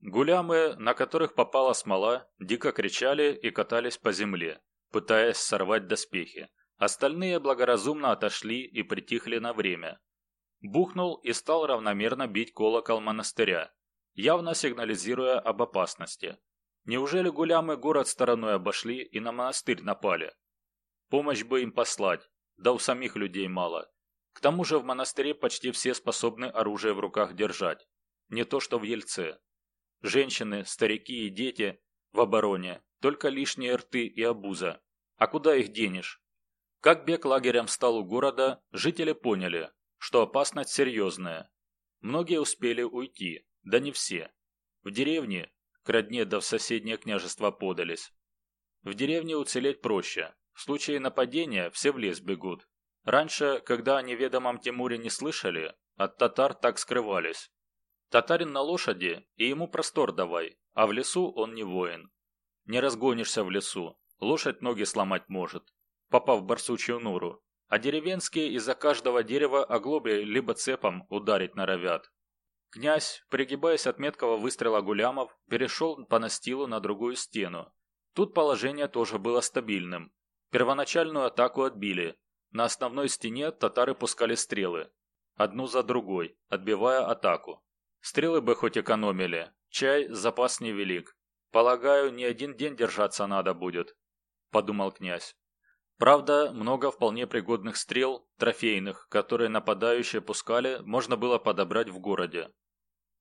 Гулямы, на которых попала смола, дико кричали и катались по земле, пытаясь сорвать доспехи. Остальные благоразумно отошли и притихли на время. Бухнул и стал равномерно бить колокол монастыря, явно сигнализируя об опасности. Неужели гулямы город стороной обошли и на монастырь напали? Помощь бы им послать, да у самих людей мало. К тому же в монастыре почти все способны оружие в руках держать. Не то что в Ельце. Женщины, старики и дети в обороне, только лишние рты и обуза. А куда их денешь? Как бег лагерем стал у города, жители поняли, что опасность серьезная. Многие успели уйти, да не все. В деревне, к родне да в соседнее княжество подались. В деревне уцелеть проще. В случае нападения все в лес бегут. Раньше, когда о неведомом Тимуре не слышали, от татар так скрывались. Татарин на лошади, и ему простор давай, а в лесу он не воин. Не разгонишься в лесу, лошадь ноги сломать может, попав в барсучью нору, а деревенские из-за каждого дерева оглоблей либо цепом ударить норовят. Князь, пригибаясь от меткого выстрела гулямов, перешел по настилу на другую стену. Тут положение тоже было стабильным. Первоначальную атаку отбили. На основной стене татары пускали стрелы. Одну за другой, отбивая атаку. Стрелы бы хоть экономили. Чай запас невелик. Полагаю, не один день держаться надо будет, подумал князь. Правда, много вполне пригодных стрел, трофейных, которые нападающие пускали, можно было подобрать в городе.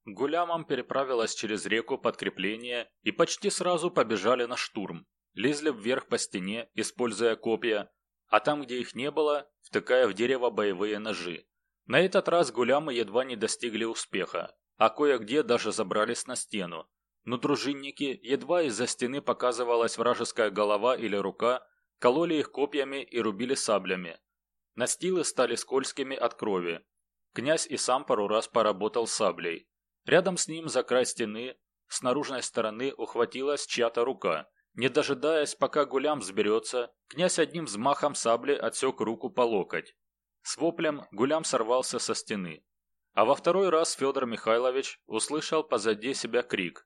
Гулямам переправилась через реку подкрепление и почти сразу побежали на штурм. Лезли вверх по стене, используя копья, а там, где их не было, втыкая в дерево боевые ножи. На этот раз гулямы едва не достигли успеха, а кое-где даже забрались на стену. Но дружинники, едва из-за стены показывалась вражеская голова или рука, кололи их копьями и рубили саблями. Настилы стали скользкими от крови. Князь и сам пару раз поработал саблей. Рядом с ним, за край стены, с наружной стороны ухватилась чья-то рука. Не дожидаясь, пока гулям взберется, князь одним взмахом сабли отсек руку по локоть. С воплем гулям сорвался со стены. А во второй раз Федор Михайлович услышал позади себя крик.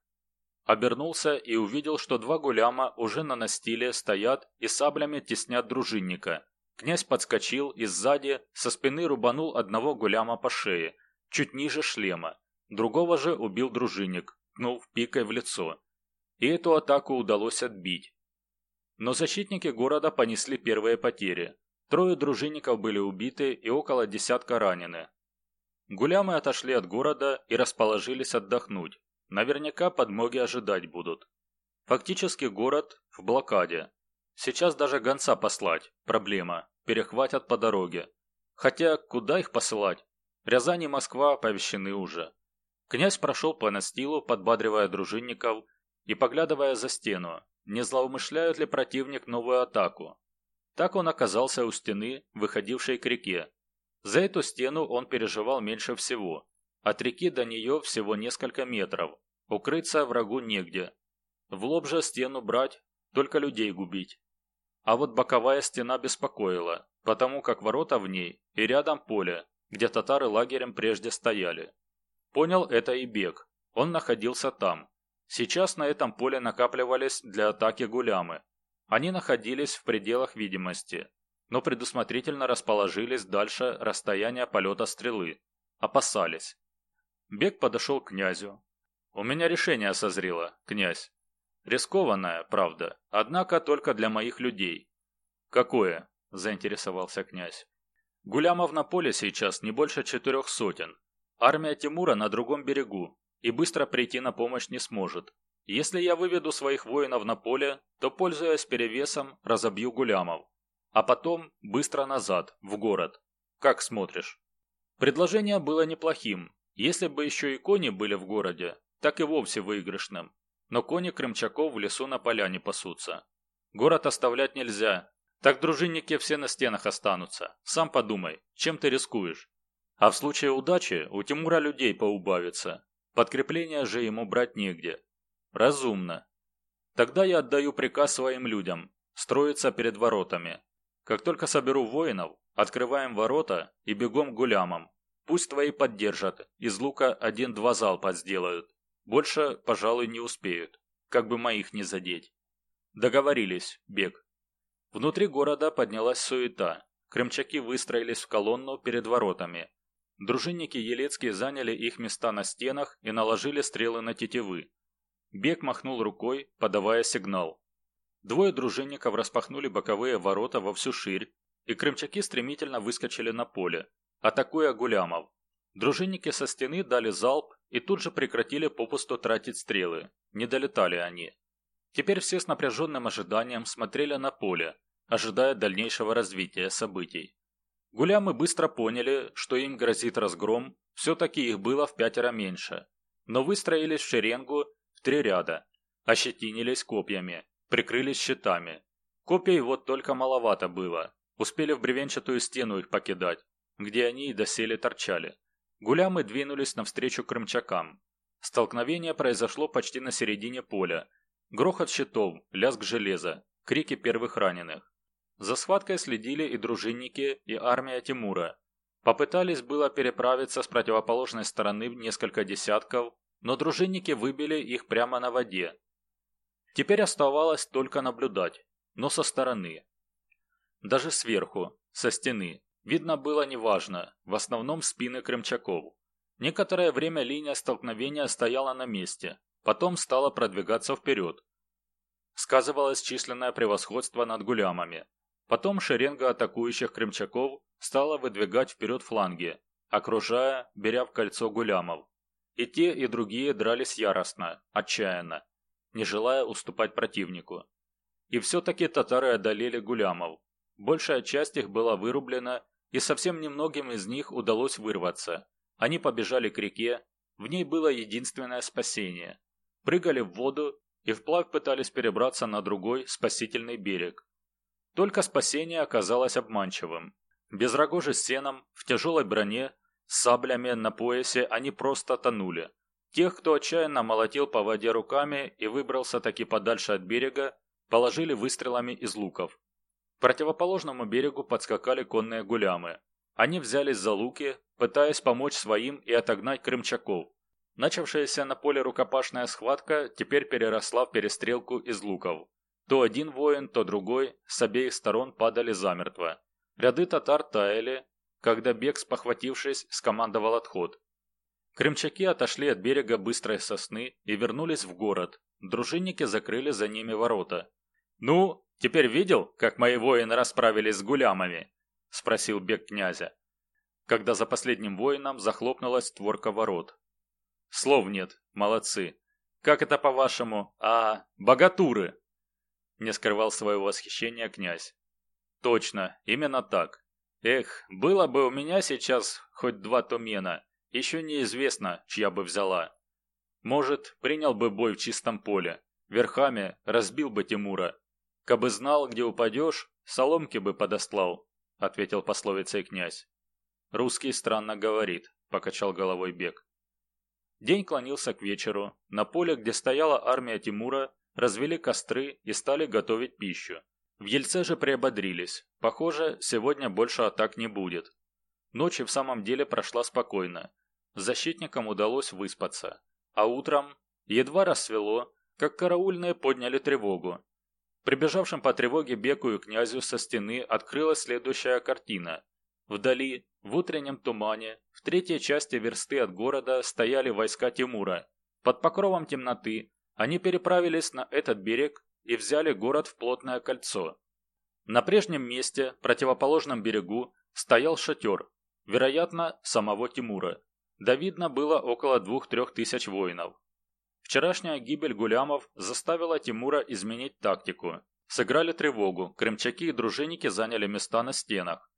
Обернулся и увидел, что два гуляма уже на настиле стоят и саблями теснят дружинника. Князь подскочил и сзади со спины рубанул одного гуляма по шее, чуть ниже шлема. Другого же убил дружинник, кнув пикой в лицо. И эту атаку удалось отбить. Но защитники города понесли первые потери. Трое дружинников были убиты и около десятка ранены. Гулямы отошли от города и расположились отдохнуть. Наверняка подмоги ожидать будут. Фактически город в блокаде. Сейчас даже гонца послать – проблема. Перехватят по дороге. Хотя куда их посылать? Рязань и Москва оповещены уже. Князь прошел по настилу, подбадривая дружинников и поглядывая за стену, не злоумышляют ли противник новую атаку. Так он оказался у стены, выходившей к реке. За эту стену он переживал меньше всего. От реки до нее всего несколько метров. Укрыться врагу негде. В лоб же стену брать, только людей губить. А вот боковая стена беспокоила, потому как ворота в ней и рядом поле, где татары лагерем прежде стояли. Понял это и Бег. Он находился там. Сейчас на этом поле накапливались для атаки гулямы. Они находились в пределах видимости, но предусмотрительно расположились дальше расстояния полета стрелы. Опасались. Бег подошел к князю. «У меня решение созрело, князь. Рискованное, правда, однако только для моих людей». «Какое?» – заинтересовался князь. «Гулямов на поле сейчас не больше четырех сотен. Армия Тимура на другом берегу, и быстро прийти на помощь не сможет. Если я выведу своих воинов на поле, то, пользуясь перевесом, разобью Гулямов. А потом быстро назад, в город. Как смотришь?» Предложение было неплохим. Если бы еще и кони были в городе, так и вовсе выигрышным. Но кони крымчаков в лесу на поляне пасутся. Город оставлять нельзя. Так дружинники все на стенах останутся. Сам подумай, чем ты рискуешь? А в случае удачи у Тимура людей поубавится. Подкрепление же ему брать негде. Разумно. Тогда я отдаю приказ своим людям строиться перед воротами. Как только соберу воинов, открываем ворота и бегом гулямам. Пусть твои поддержат, из лука один-два залпа сделают. Больше, пожалуй, не успеют, как бы моих не задеть. Договорились, бег. Внутри города поднялась суета. Крымчаки выстроились в колонну перед воротами. Дружинники Елецкие заняли их места на стенах и наложили стрелы на тетивы. Бег махнул рукой, подавая сигнал. Двое дружинников распахнули боковые ворота во всю ширь, и крымчаки стремительно выскочили на поле, атакуя гулямов. Дружинники со стены дали залп и тут же прекратили попусту тратить стрелы. Не долетали они. Теперь все с напряженным ожиданием смотрели на поле, ожидая дальнейшего развития событий. Гулямы быстро поняли, что им грозит разгром, все-таки их было в пятеро меньше. Но выстроились в шеренгу в три ряда, ощетинились копьями, прикрылись щитами. Копий вот только маловато было, успели в бревенчатую стену их покидать, где они и доселе торчали. Гулямы двинулись навстречу крымчакам. Столкновение произошло почти на середине поля. Грохот щитов, лязг железа, крики первых раненых. За схваткой следили и дружинники, и армия Тимура. Попытались было переправиться с противоположной стороны несколько десятков, но дружинники выбили их прямо на воде. Теперь оставалось только наблюдать, но со стороны. Даже сверху, со стены, видно было неважно, в основном спины крымчаков. Некоторое время линия столкновения стояла на месте, потом стала продвигаться вперед. Сказывалось численное превосходство над гулямами, Потом шеренга атакующих крымчаков стала выдвигать вперед фланги, окружая, беря в кольцо гулямов. И те, и другие дрались яростно, отчаянно, не желая уступать противнику. И все-таки татары одолели гулямов. Большая часть их была вырублена, и совсем немногим из них удалось вырваться. Они побежали к реке, в ней было единственное спасение. Прыгали в воду и вплавь пытались перебраться на другой спасительный берег. Только спасение оказалось обманчивым. Без рогожи с сеном, в тяжелой броне, с саблями на поясе они просто тонули. Тех, кто отчаянно молотил по воде руками и выбрался таки подальше от берега, положили выстрелами из луков. Противоположному берегу подскакали конные гулямы. Они взялись за луки, пытаясь помочь своим и отогнать крымчаков. Начавшаяся на поле рукопашная схватка теперь переросла в перестрелку из луков. То один воин, то другой с обеих сторон падали замертво. Ряды татар таяли, когда бег, спохватившись, скомандовал отход. Крымчаки отошли от берега быстрой сосны и вернулись в город. Дружинники закрыли за ними ворота. «Ну, теперь видел, как мои воины расправились с гулямами?» – спросил бег князя, когда за последним воином захлопнулась створка ворот. «Слов нет, молодцы. Как это по-вашему? А, богатуры!» Не скрывал своего восхищения князь. Точно, именно так. Эх, было бы у меня сейчас хоть два тумена, еще неизвестно, чья бы взяла. Может, принял бы бой в чистом поле, верхами разбил бы Тимура. Кабы знал, где упадешь, соломки бы подослал, ответил пословицей князь. Русский странно говорит, покачал головой Бег. День клонился к вечеру. На поле, где стояла армия Тимура, развели костры и стали готовить пищу. В Ельце же приободрились. Похоже, сегодня больше атак не будет. Ночь в самом деле прошла спокойно. Защитникам удалось выспаться. А утром, едва рассвело, как караульные подняли тревогу. Прибежавшим по тревоге Беку князю со стены открылась следующая картина. Вдали, в утреннем тумане, в третьей части версты от города стояли войска Тимура. Под покровом темноты они переправились на этот берег и взяли город в плотное кольцо. На прежнем месте, противоположном берегу, стоял шатер, вероятно, самого Тимура. Да видно было около двух-трех тысяч воинов. Вчерашняя гибель гулямов заставила Тимура изменить тактику. Сыграли тревогу, крымчаки и дружинники заняли места на стенах.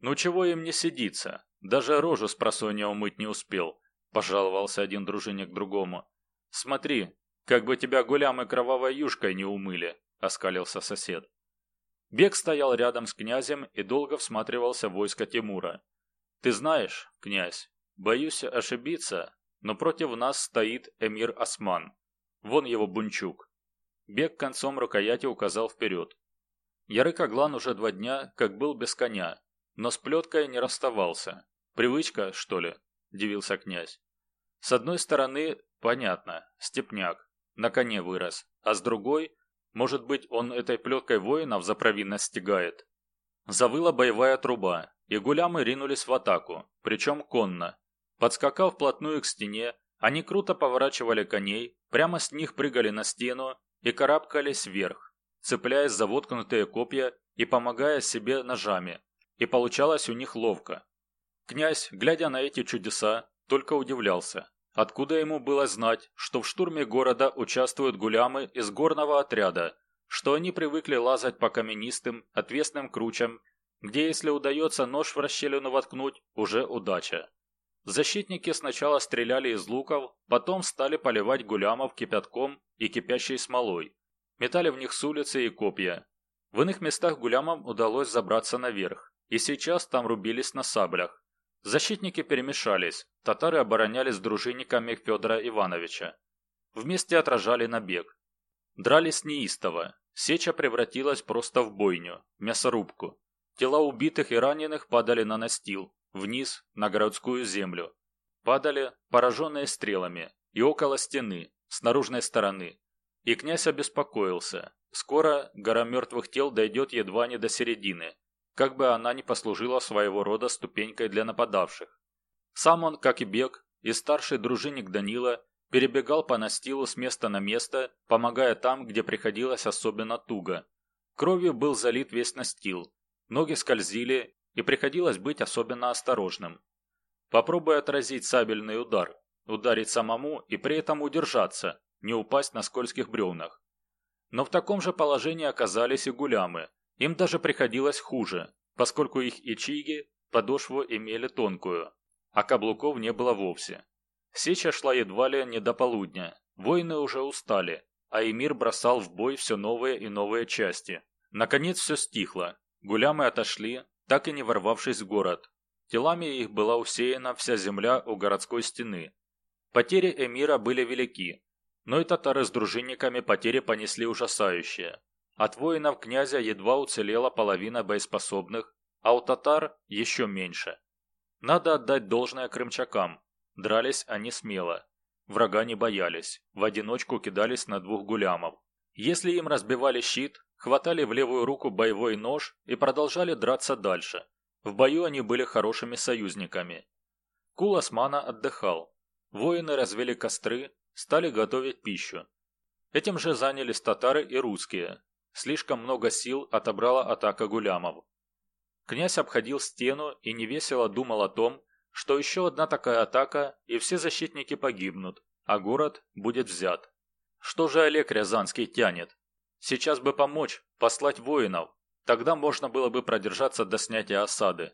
«Ну чего им не сидится? Даже рожу с просонья умыть не успел», – пожаловался один дружинник другому. «Смотри, как бы тебя гулямы кровавой юшкой не умыли», – оскалился сосед. Бег стоял рядом с князем и долго всматривался в войско Тимура. «Ты знаешь, князь, боюсь ошибиться, но против нас стоит эмир Осман. Вон его бунчук. Бег концом рукояти указал вперед. Ярык Аглан уже два дня как был без коня, но с плеткой не расставался. Привычка, что ли? Дивился князь. С одной стороны, понятно, степняк, на коне вырос, а с другой, может быть, он этой плеткой воинов за провинность стягает. Завыла боевая труба, и гулямы ринулись в атаку, причем конно, Подскакав вплотную к стене, они круто поворачивали коней, прямо с них прыгали на стену и карабкались вверх, цепляясь за воткнутые копья и помогая себе ножами, и получалось у них ловко. Князь, глядя на эти чудеса, только удивлялся. Откуда ему было знать, что в штурме города участвуют гулямы из горного отряда, что они привыкли лазать по каменистым, отвесным кручам, где если удается нож в расщелину воткнуть, уже удача. Защитники сначала стреляли из луков, потом стали поливать гулямов кипятком и кипящей смолой. Метали в них с улицы и копья. В иных местах гулямам удалось забраться наверх, и сейчас там рубились на саблях. Защитники перемешались, татары оборонялись дружинниками Федора Ивановича. Вместе отражали набег. Дрались неистово, сеча превратилась просто в бойню, мясорубку. Тела убитых и раненых падали на настил, вниз на городскую землю. Падали, пораженные стрелами, и около стены, с наружной стороны. И князь обеспокоился. Скоро гора мертвых тел дойдет едва не до середины, как бы она ни послужила своего рода ступенькой для нападавших. Сам он, как и Бег, и старший дружинник Данила, перебегал по настилу с места на место, помогая там, где приходилось особенно туго. Кровью был залит весь настил, ноги скользили, и приходилось быть особенно осторожным. Попробуй отразить сабельный удар, ударить самому и при этом удержаться, не упасть на скользких бревнах. Но в таком же положении оказались и гулямы. Им даже приходилось хуже, поскольку их ичиги подошву имели тонкую, а каблуков не было вовсе. Сеча шла едва ли не до полудня. Воины уже устали, а Эмир бросал в бой все новые и новые части. Наконец все стихло. Гулямы отошли, так и не ворвавшись в город. Телами их была усеяна вся земля у городской стены. Потери эмира были велики, но и татары с дружинниками потери понесли ужасающие. От воинов князя едва уцелела половина боеспособных, а у татар еще меньше. Надо отдать должное крымчакам. Дрались они смело. Врага не боялись, в одиночку кидались на двух гулямов. Если им разбивали щит, хватали в левую руку боевой нож и продолжали драться дальше. В бою они были хорошими союзниками. Кул Османа отдыхал. Воины развели костры, стали готовить пищу. Этим же занялись татары и русские. Слишком много сил отобрала атака гулямов. Князь обходил стену и невесело думал о том, что еще одна такая атака и все защитники погибнут, а город будет взят. Что же Олег Рязанский тянет? Сейчас бы помочь, послать воинов. Тогда можно было бы продержаться до снятия осады.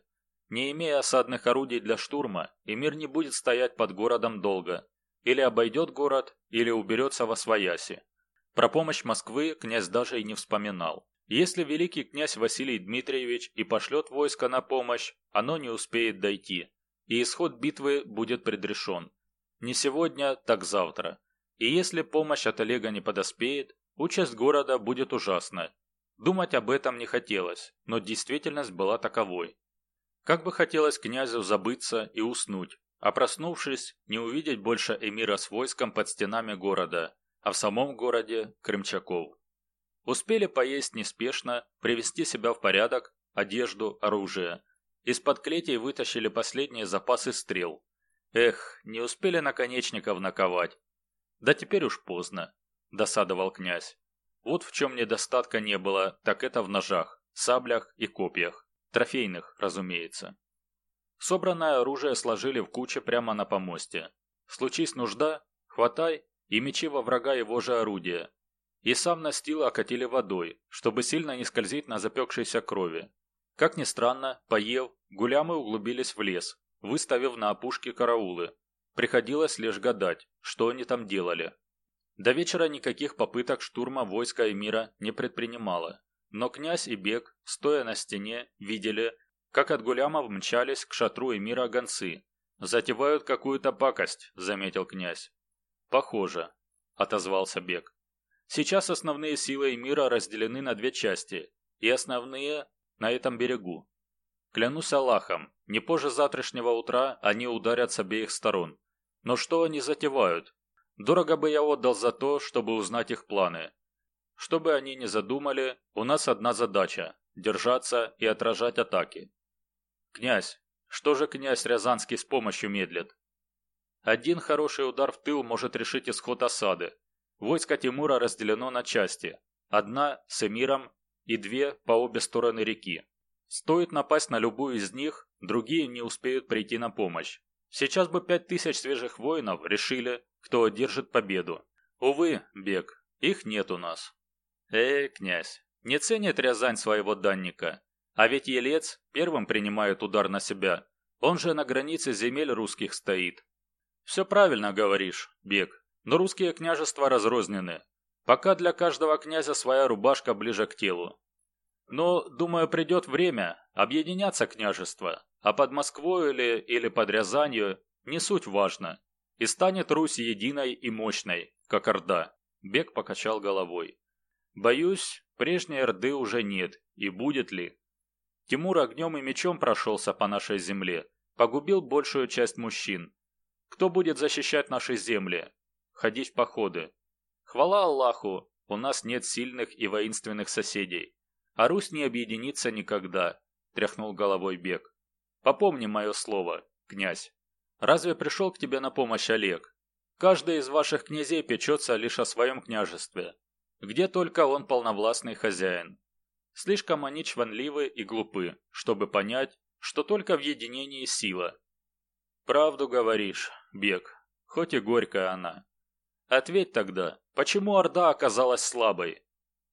Не имея осадных орудий для штурма, Эмир не будет стоять под городом долго. Или обойдет город, или уберется во свояси. Про помощь Москвы князь даже и не вспоминал. Если великий князь Василий Дмитриевич и пошлет войско на помощь, оно не успеет дойти, и исход битвы будет предрешен. Не сегодня, так завтра. И если помощь от Олега не подоспеет, участь города будет ужасна. Думать об этом не хотелось, но действительность была таковой. Как бы хотелось князю забыться и уснуть, а проснувшись, не увидеть больше эмира с войском под стенами города, а в самом городе – Крымчаков. Успели поесть неспешно, привести себя в порядок, одежду, оружие. Из-под клетей вытащили последние запасы стрел. Эх, не успели наконечников наковать. Да теперь уж поздно, досадовал князь. Вот в чем недостатка не было, так это в ножах, саблях и копьях. Трофейных, разумеется. Собранное оружие сложили в куче прямо на помосте. Случись нужда, хватай и мечи во врага его же орудия. И сам настил окатили водой, чтобы сильно не скользить на запекшейся крови. Как ни странно, поев, гулямы углубились в лес, выставив на опушке караулы. Приходилось лишь гадать, что они там делали. До вечера никаких попыток штурма войска Эмира не предпринимало. Но князь и Бег, стоя на стене, видели, как от гулямов мчались к шатру Эмира гонцы. «Затевают какую-то пакость», — заметил князь. «Похоже», — отозвался Бег. «Сейчас основные силы Эмира разделены на две части, и основные на этом берегу. Клянусь Аллахом, не позже завтрашнего утра они ударят с обеих сторон. Но что они затевают? Дорого бы я отдал за то, чтобы узнать их планы. Что бы они ни задумали, у нас одна задача – держаться и отражать атаки. Князь, что же князь Рязанский с помощью медлит? Один хороший удар в тыл может решить исход осады. Войско Тимура разделено на части. Одна с эмиром и две по обе стороны реки. Стоит напасть на любую из них, другие не успеют прийти на помощь. Сейчас бы пять тысяч свежих воинов решили, кто одержит победу. Увы, Бег, их нет у нас. Эй, князь, не ценит Рязань своего данника. А ведь Елец первым принимает удар на себя. Он же на границе земель русских стоит. Все правильно говоришь, Бег, но русские княжества разрознены. Пока для каждого князя своя рубашка ближе к телу. Но, думаю, придет время объединяться княжества, а под Москвой или, или под Рязанью не суть важно. И станет Русь единой и мощной, как Орда. Бег покачал головой. Боюсь, прежней Орды уже нет, и будет ли. Тимур огнем и мечом прошелся по нашей земле, погубил большую часть мужчин. Кто будет защищать наши земли? Ходить в походы. Хвала Аллаху, у нас нет сильных и воинственных соседей. А Русь не объединится никогда, тряхнул головой Бег. Попомни мое слово, князь. Разве пришел к тебе на помощь Олег? Каждый из ваших князей печется лишь о своем княжестве. Где только он полновластный хозяин. Слишком они чванливы и глупы, чтобы понять, что только в единении сила. Правду говоришь, Бег, хоть и горькая она. Ответь тогда, почему Орда оказалась слабой?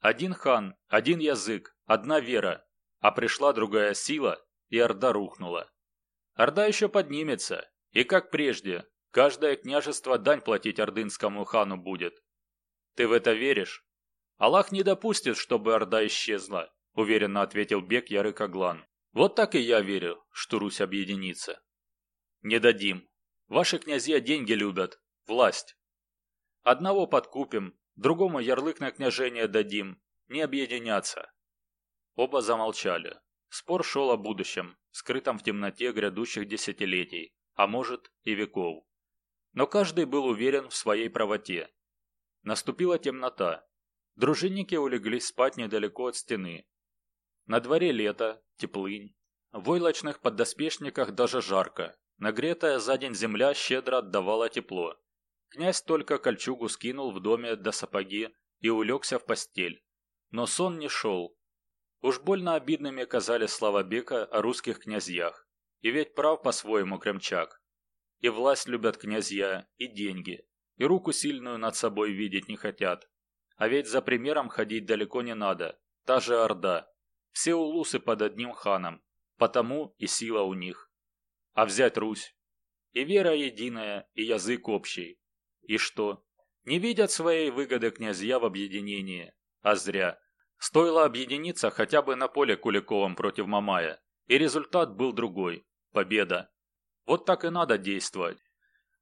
Один хан, один язык, одна вера, а пришла другая сила, и Орда рухнула. Орда еще поднимется, и как прежде, каждое княжество дань платить ордынскому хану будет. Ты в это веришь? Аллах не допустит, чтобы Орда исчезла, уверенно ответил Бек Ярыкаглан. Вот так и я верю, что Русь объединится. Не дадим. Ваши князья деньги любят, власть. Одного подкупим, другому ярлык на княжение дадим, не объединяться. Оба замолчали. Спор шел о будущем, скрытом в темноте грядущих десятилетий а может и веков. Но каждый был уверен в своей правоте. Наступила темнота. Дружинники улеглись спать недалеко от стены. На дворе лето, теплынь. В войлочных поддоспешниках даже жарко. Нагретая за день земля щедро отдавала тепло. Князь только кольчугу скинул в доме до сапоги и улегся в постель. Но сон не шел. Уж больно обидными казались слова Бека о русских князьях. И ведь прав по-своему Кремчак. И власть любят князья, и деньги, и руку сильную над собой видеть не хотят. А ведь за примером ходить далеко не надо. Та же Орда. Все улусы под одним ханом. Потому и сила у них. А взять Русь. И вера единая, и язык общий. И что? Не видят своей выгоды князья в объединении. А зря. Стоило объединиться хотя бы на поле Куликовом против Мамая. И результат был другой. Победа. Вот так и надо действовать.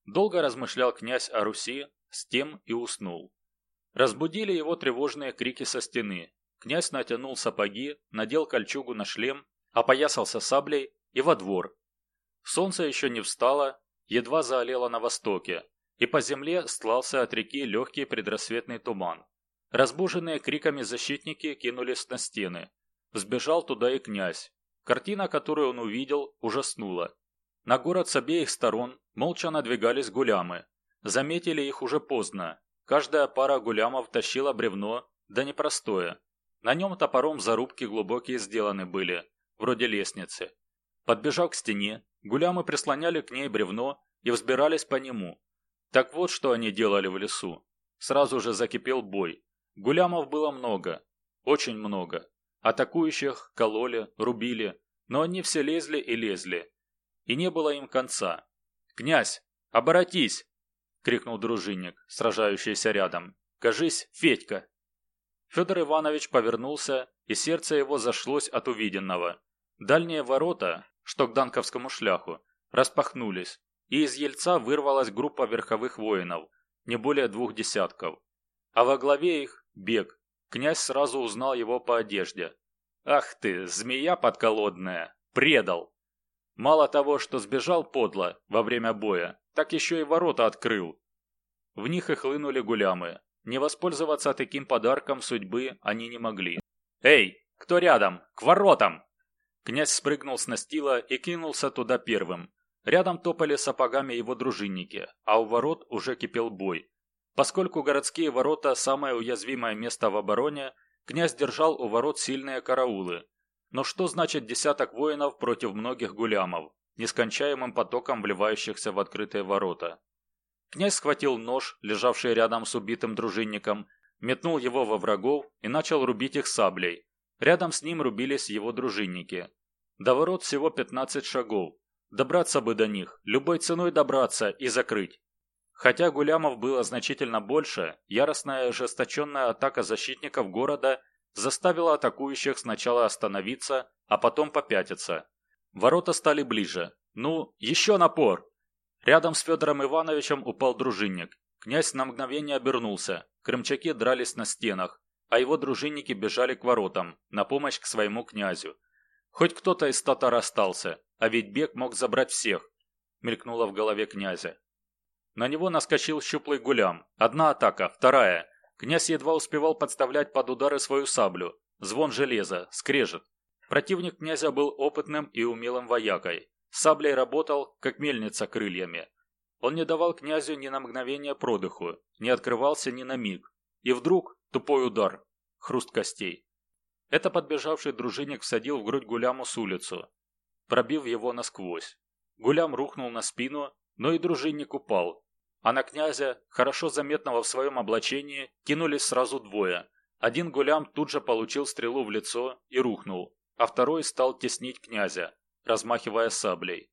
Долго размышлял князь о Руси, с тем и уснул. Разбудили его тревожные крики со стены. Князь натянул сапоги, надел кольчугу на шлем, опоясался саблей и во двор. Солнце еще не встало, едва заолело на востоке, и по земле стлался от реки легкий предрассветный туман. Разбуженные криками защитники кинулись на стены. Сбежал туда и князь. Картина, которую он увидел, ужаснула. На город с обеих сторон молча надвигались гулямы. Заметили их уже поздно. Каждая пара гулямов тащила бревно, да непростое. На нем топором зарубки глубокие сделаны были, вроде лестницы. Подбежав к стене, гулямы прислоняли к ней бревно и взбирались по нему. Так вот, что они делали в лесу. Сразу же закипел бой. Гулямов было много, очень много. Атакующих кололи, рубили, но они все лезли и лезли. И не было им конца. «Князь, оборотись!» — крикнул дружинник, сражающийся рядом. «Кажись, Федька!» Федор Иванович повернулся, и сердце его зашлось от увиденного. Дальние ворота, что к Данковскому шляху, распахнулись, и из Ельца вырвалась группа верховых воинов, не более двух десятков. А во главе их – бег. Князь сразу узнал его по одежде. «Ах ты, змея подколодная! Предал!» Мало того, что сбежал подло во время боя, так еще и ворота открыл. В них и хлынули гулямы. Не воспользоваться таким подарком судьбы они не могли. «Эй, кто рядом? К воротам!» Князь спрыгнул с настила и кинулся туда первым. Рядом топали сапогами его дружинники, а у ворот уже кипел бой. Поскольку городские ворота – самое уязвимое место в обороне, князь держал у ворот сильные караулы. Но что значит десяток воинов против многих гулямов, нескончаемым потоком вливающихся в открытые ворота? Князь схватил нож, лежавший рядом с убитым дружинником, метнул его во врагов и начал рубить их саблей. Рядом с ним рубились его дружинники. До ворот всего 15 шагов. Добраться бы до них, любой ценой добраться и закрыть. Хотя гулямов было значительно больше, яростная ожесточенная атака защитников города заставила атакующих сначала остановиться, а потом попятиться. Ворота стали ближе. Ну, еще напор! Рядом с Федором Ивановичем упал дружинник. Князь на мгновение обернулся. Крымчаки дрались на стенах, а его дружинники бежали к воротам, на помощь к своему князю. Хоть кто-то из татар остался, а ведь бег мог забрать всех, мелькнуло в голове князя. На него наскочил щуплый гулям. Одна атака, вторая. Князь едва успевал подставлять под удары свою саблю. Звон железа, скрежет. Противник князя был опытным и умелым воякой. Саблей работал, как мельница крыльями. Он не давал князю ни на мгновение продыху, не открывался ни на миг. И вдруг тупой удар, хруст костей. Это подбежавший дружинник всадил в грудь Гуляму с улицу, пробив его насквозь. Гулям рухнул на спину, но и дружинник упал. А на князя, хорошо заметного в своем облачении, кинулись сразу двое. Один гулям тут же получил стрелу в лицо и рухнул, а второй стал теснить князя, размахивая саблей.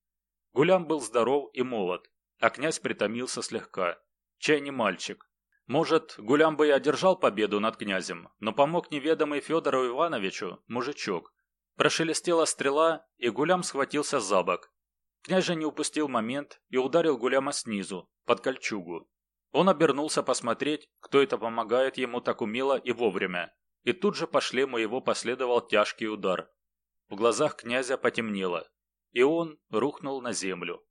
Гулям был здоров и молод, а князь притомился слегка. Чай не мальчик. Может, Гулям бы и одержал победу над князем, но помог неведомый Федору Ивановичу мужичок. Прошелестела стрела, и Гулям схватился за бок, Князь же не упустил момент и ударил Гуляма снизу, под кольчугу. Он обернулся посмотреть, кто это помогает ему так умело и вовремя, и тут же по шлему его последовал тяжкий удар. В глазах князя потемнело, и он рухнул на землю.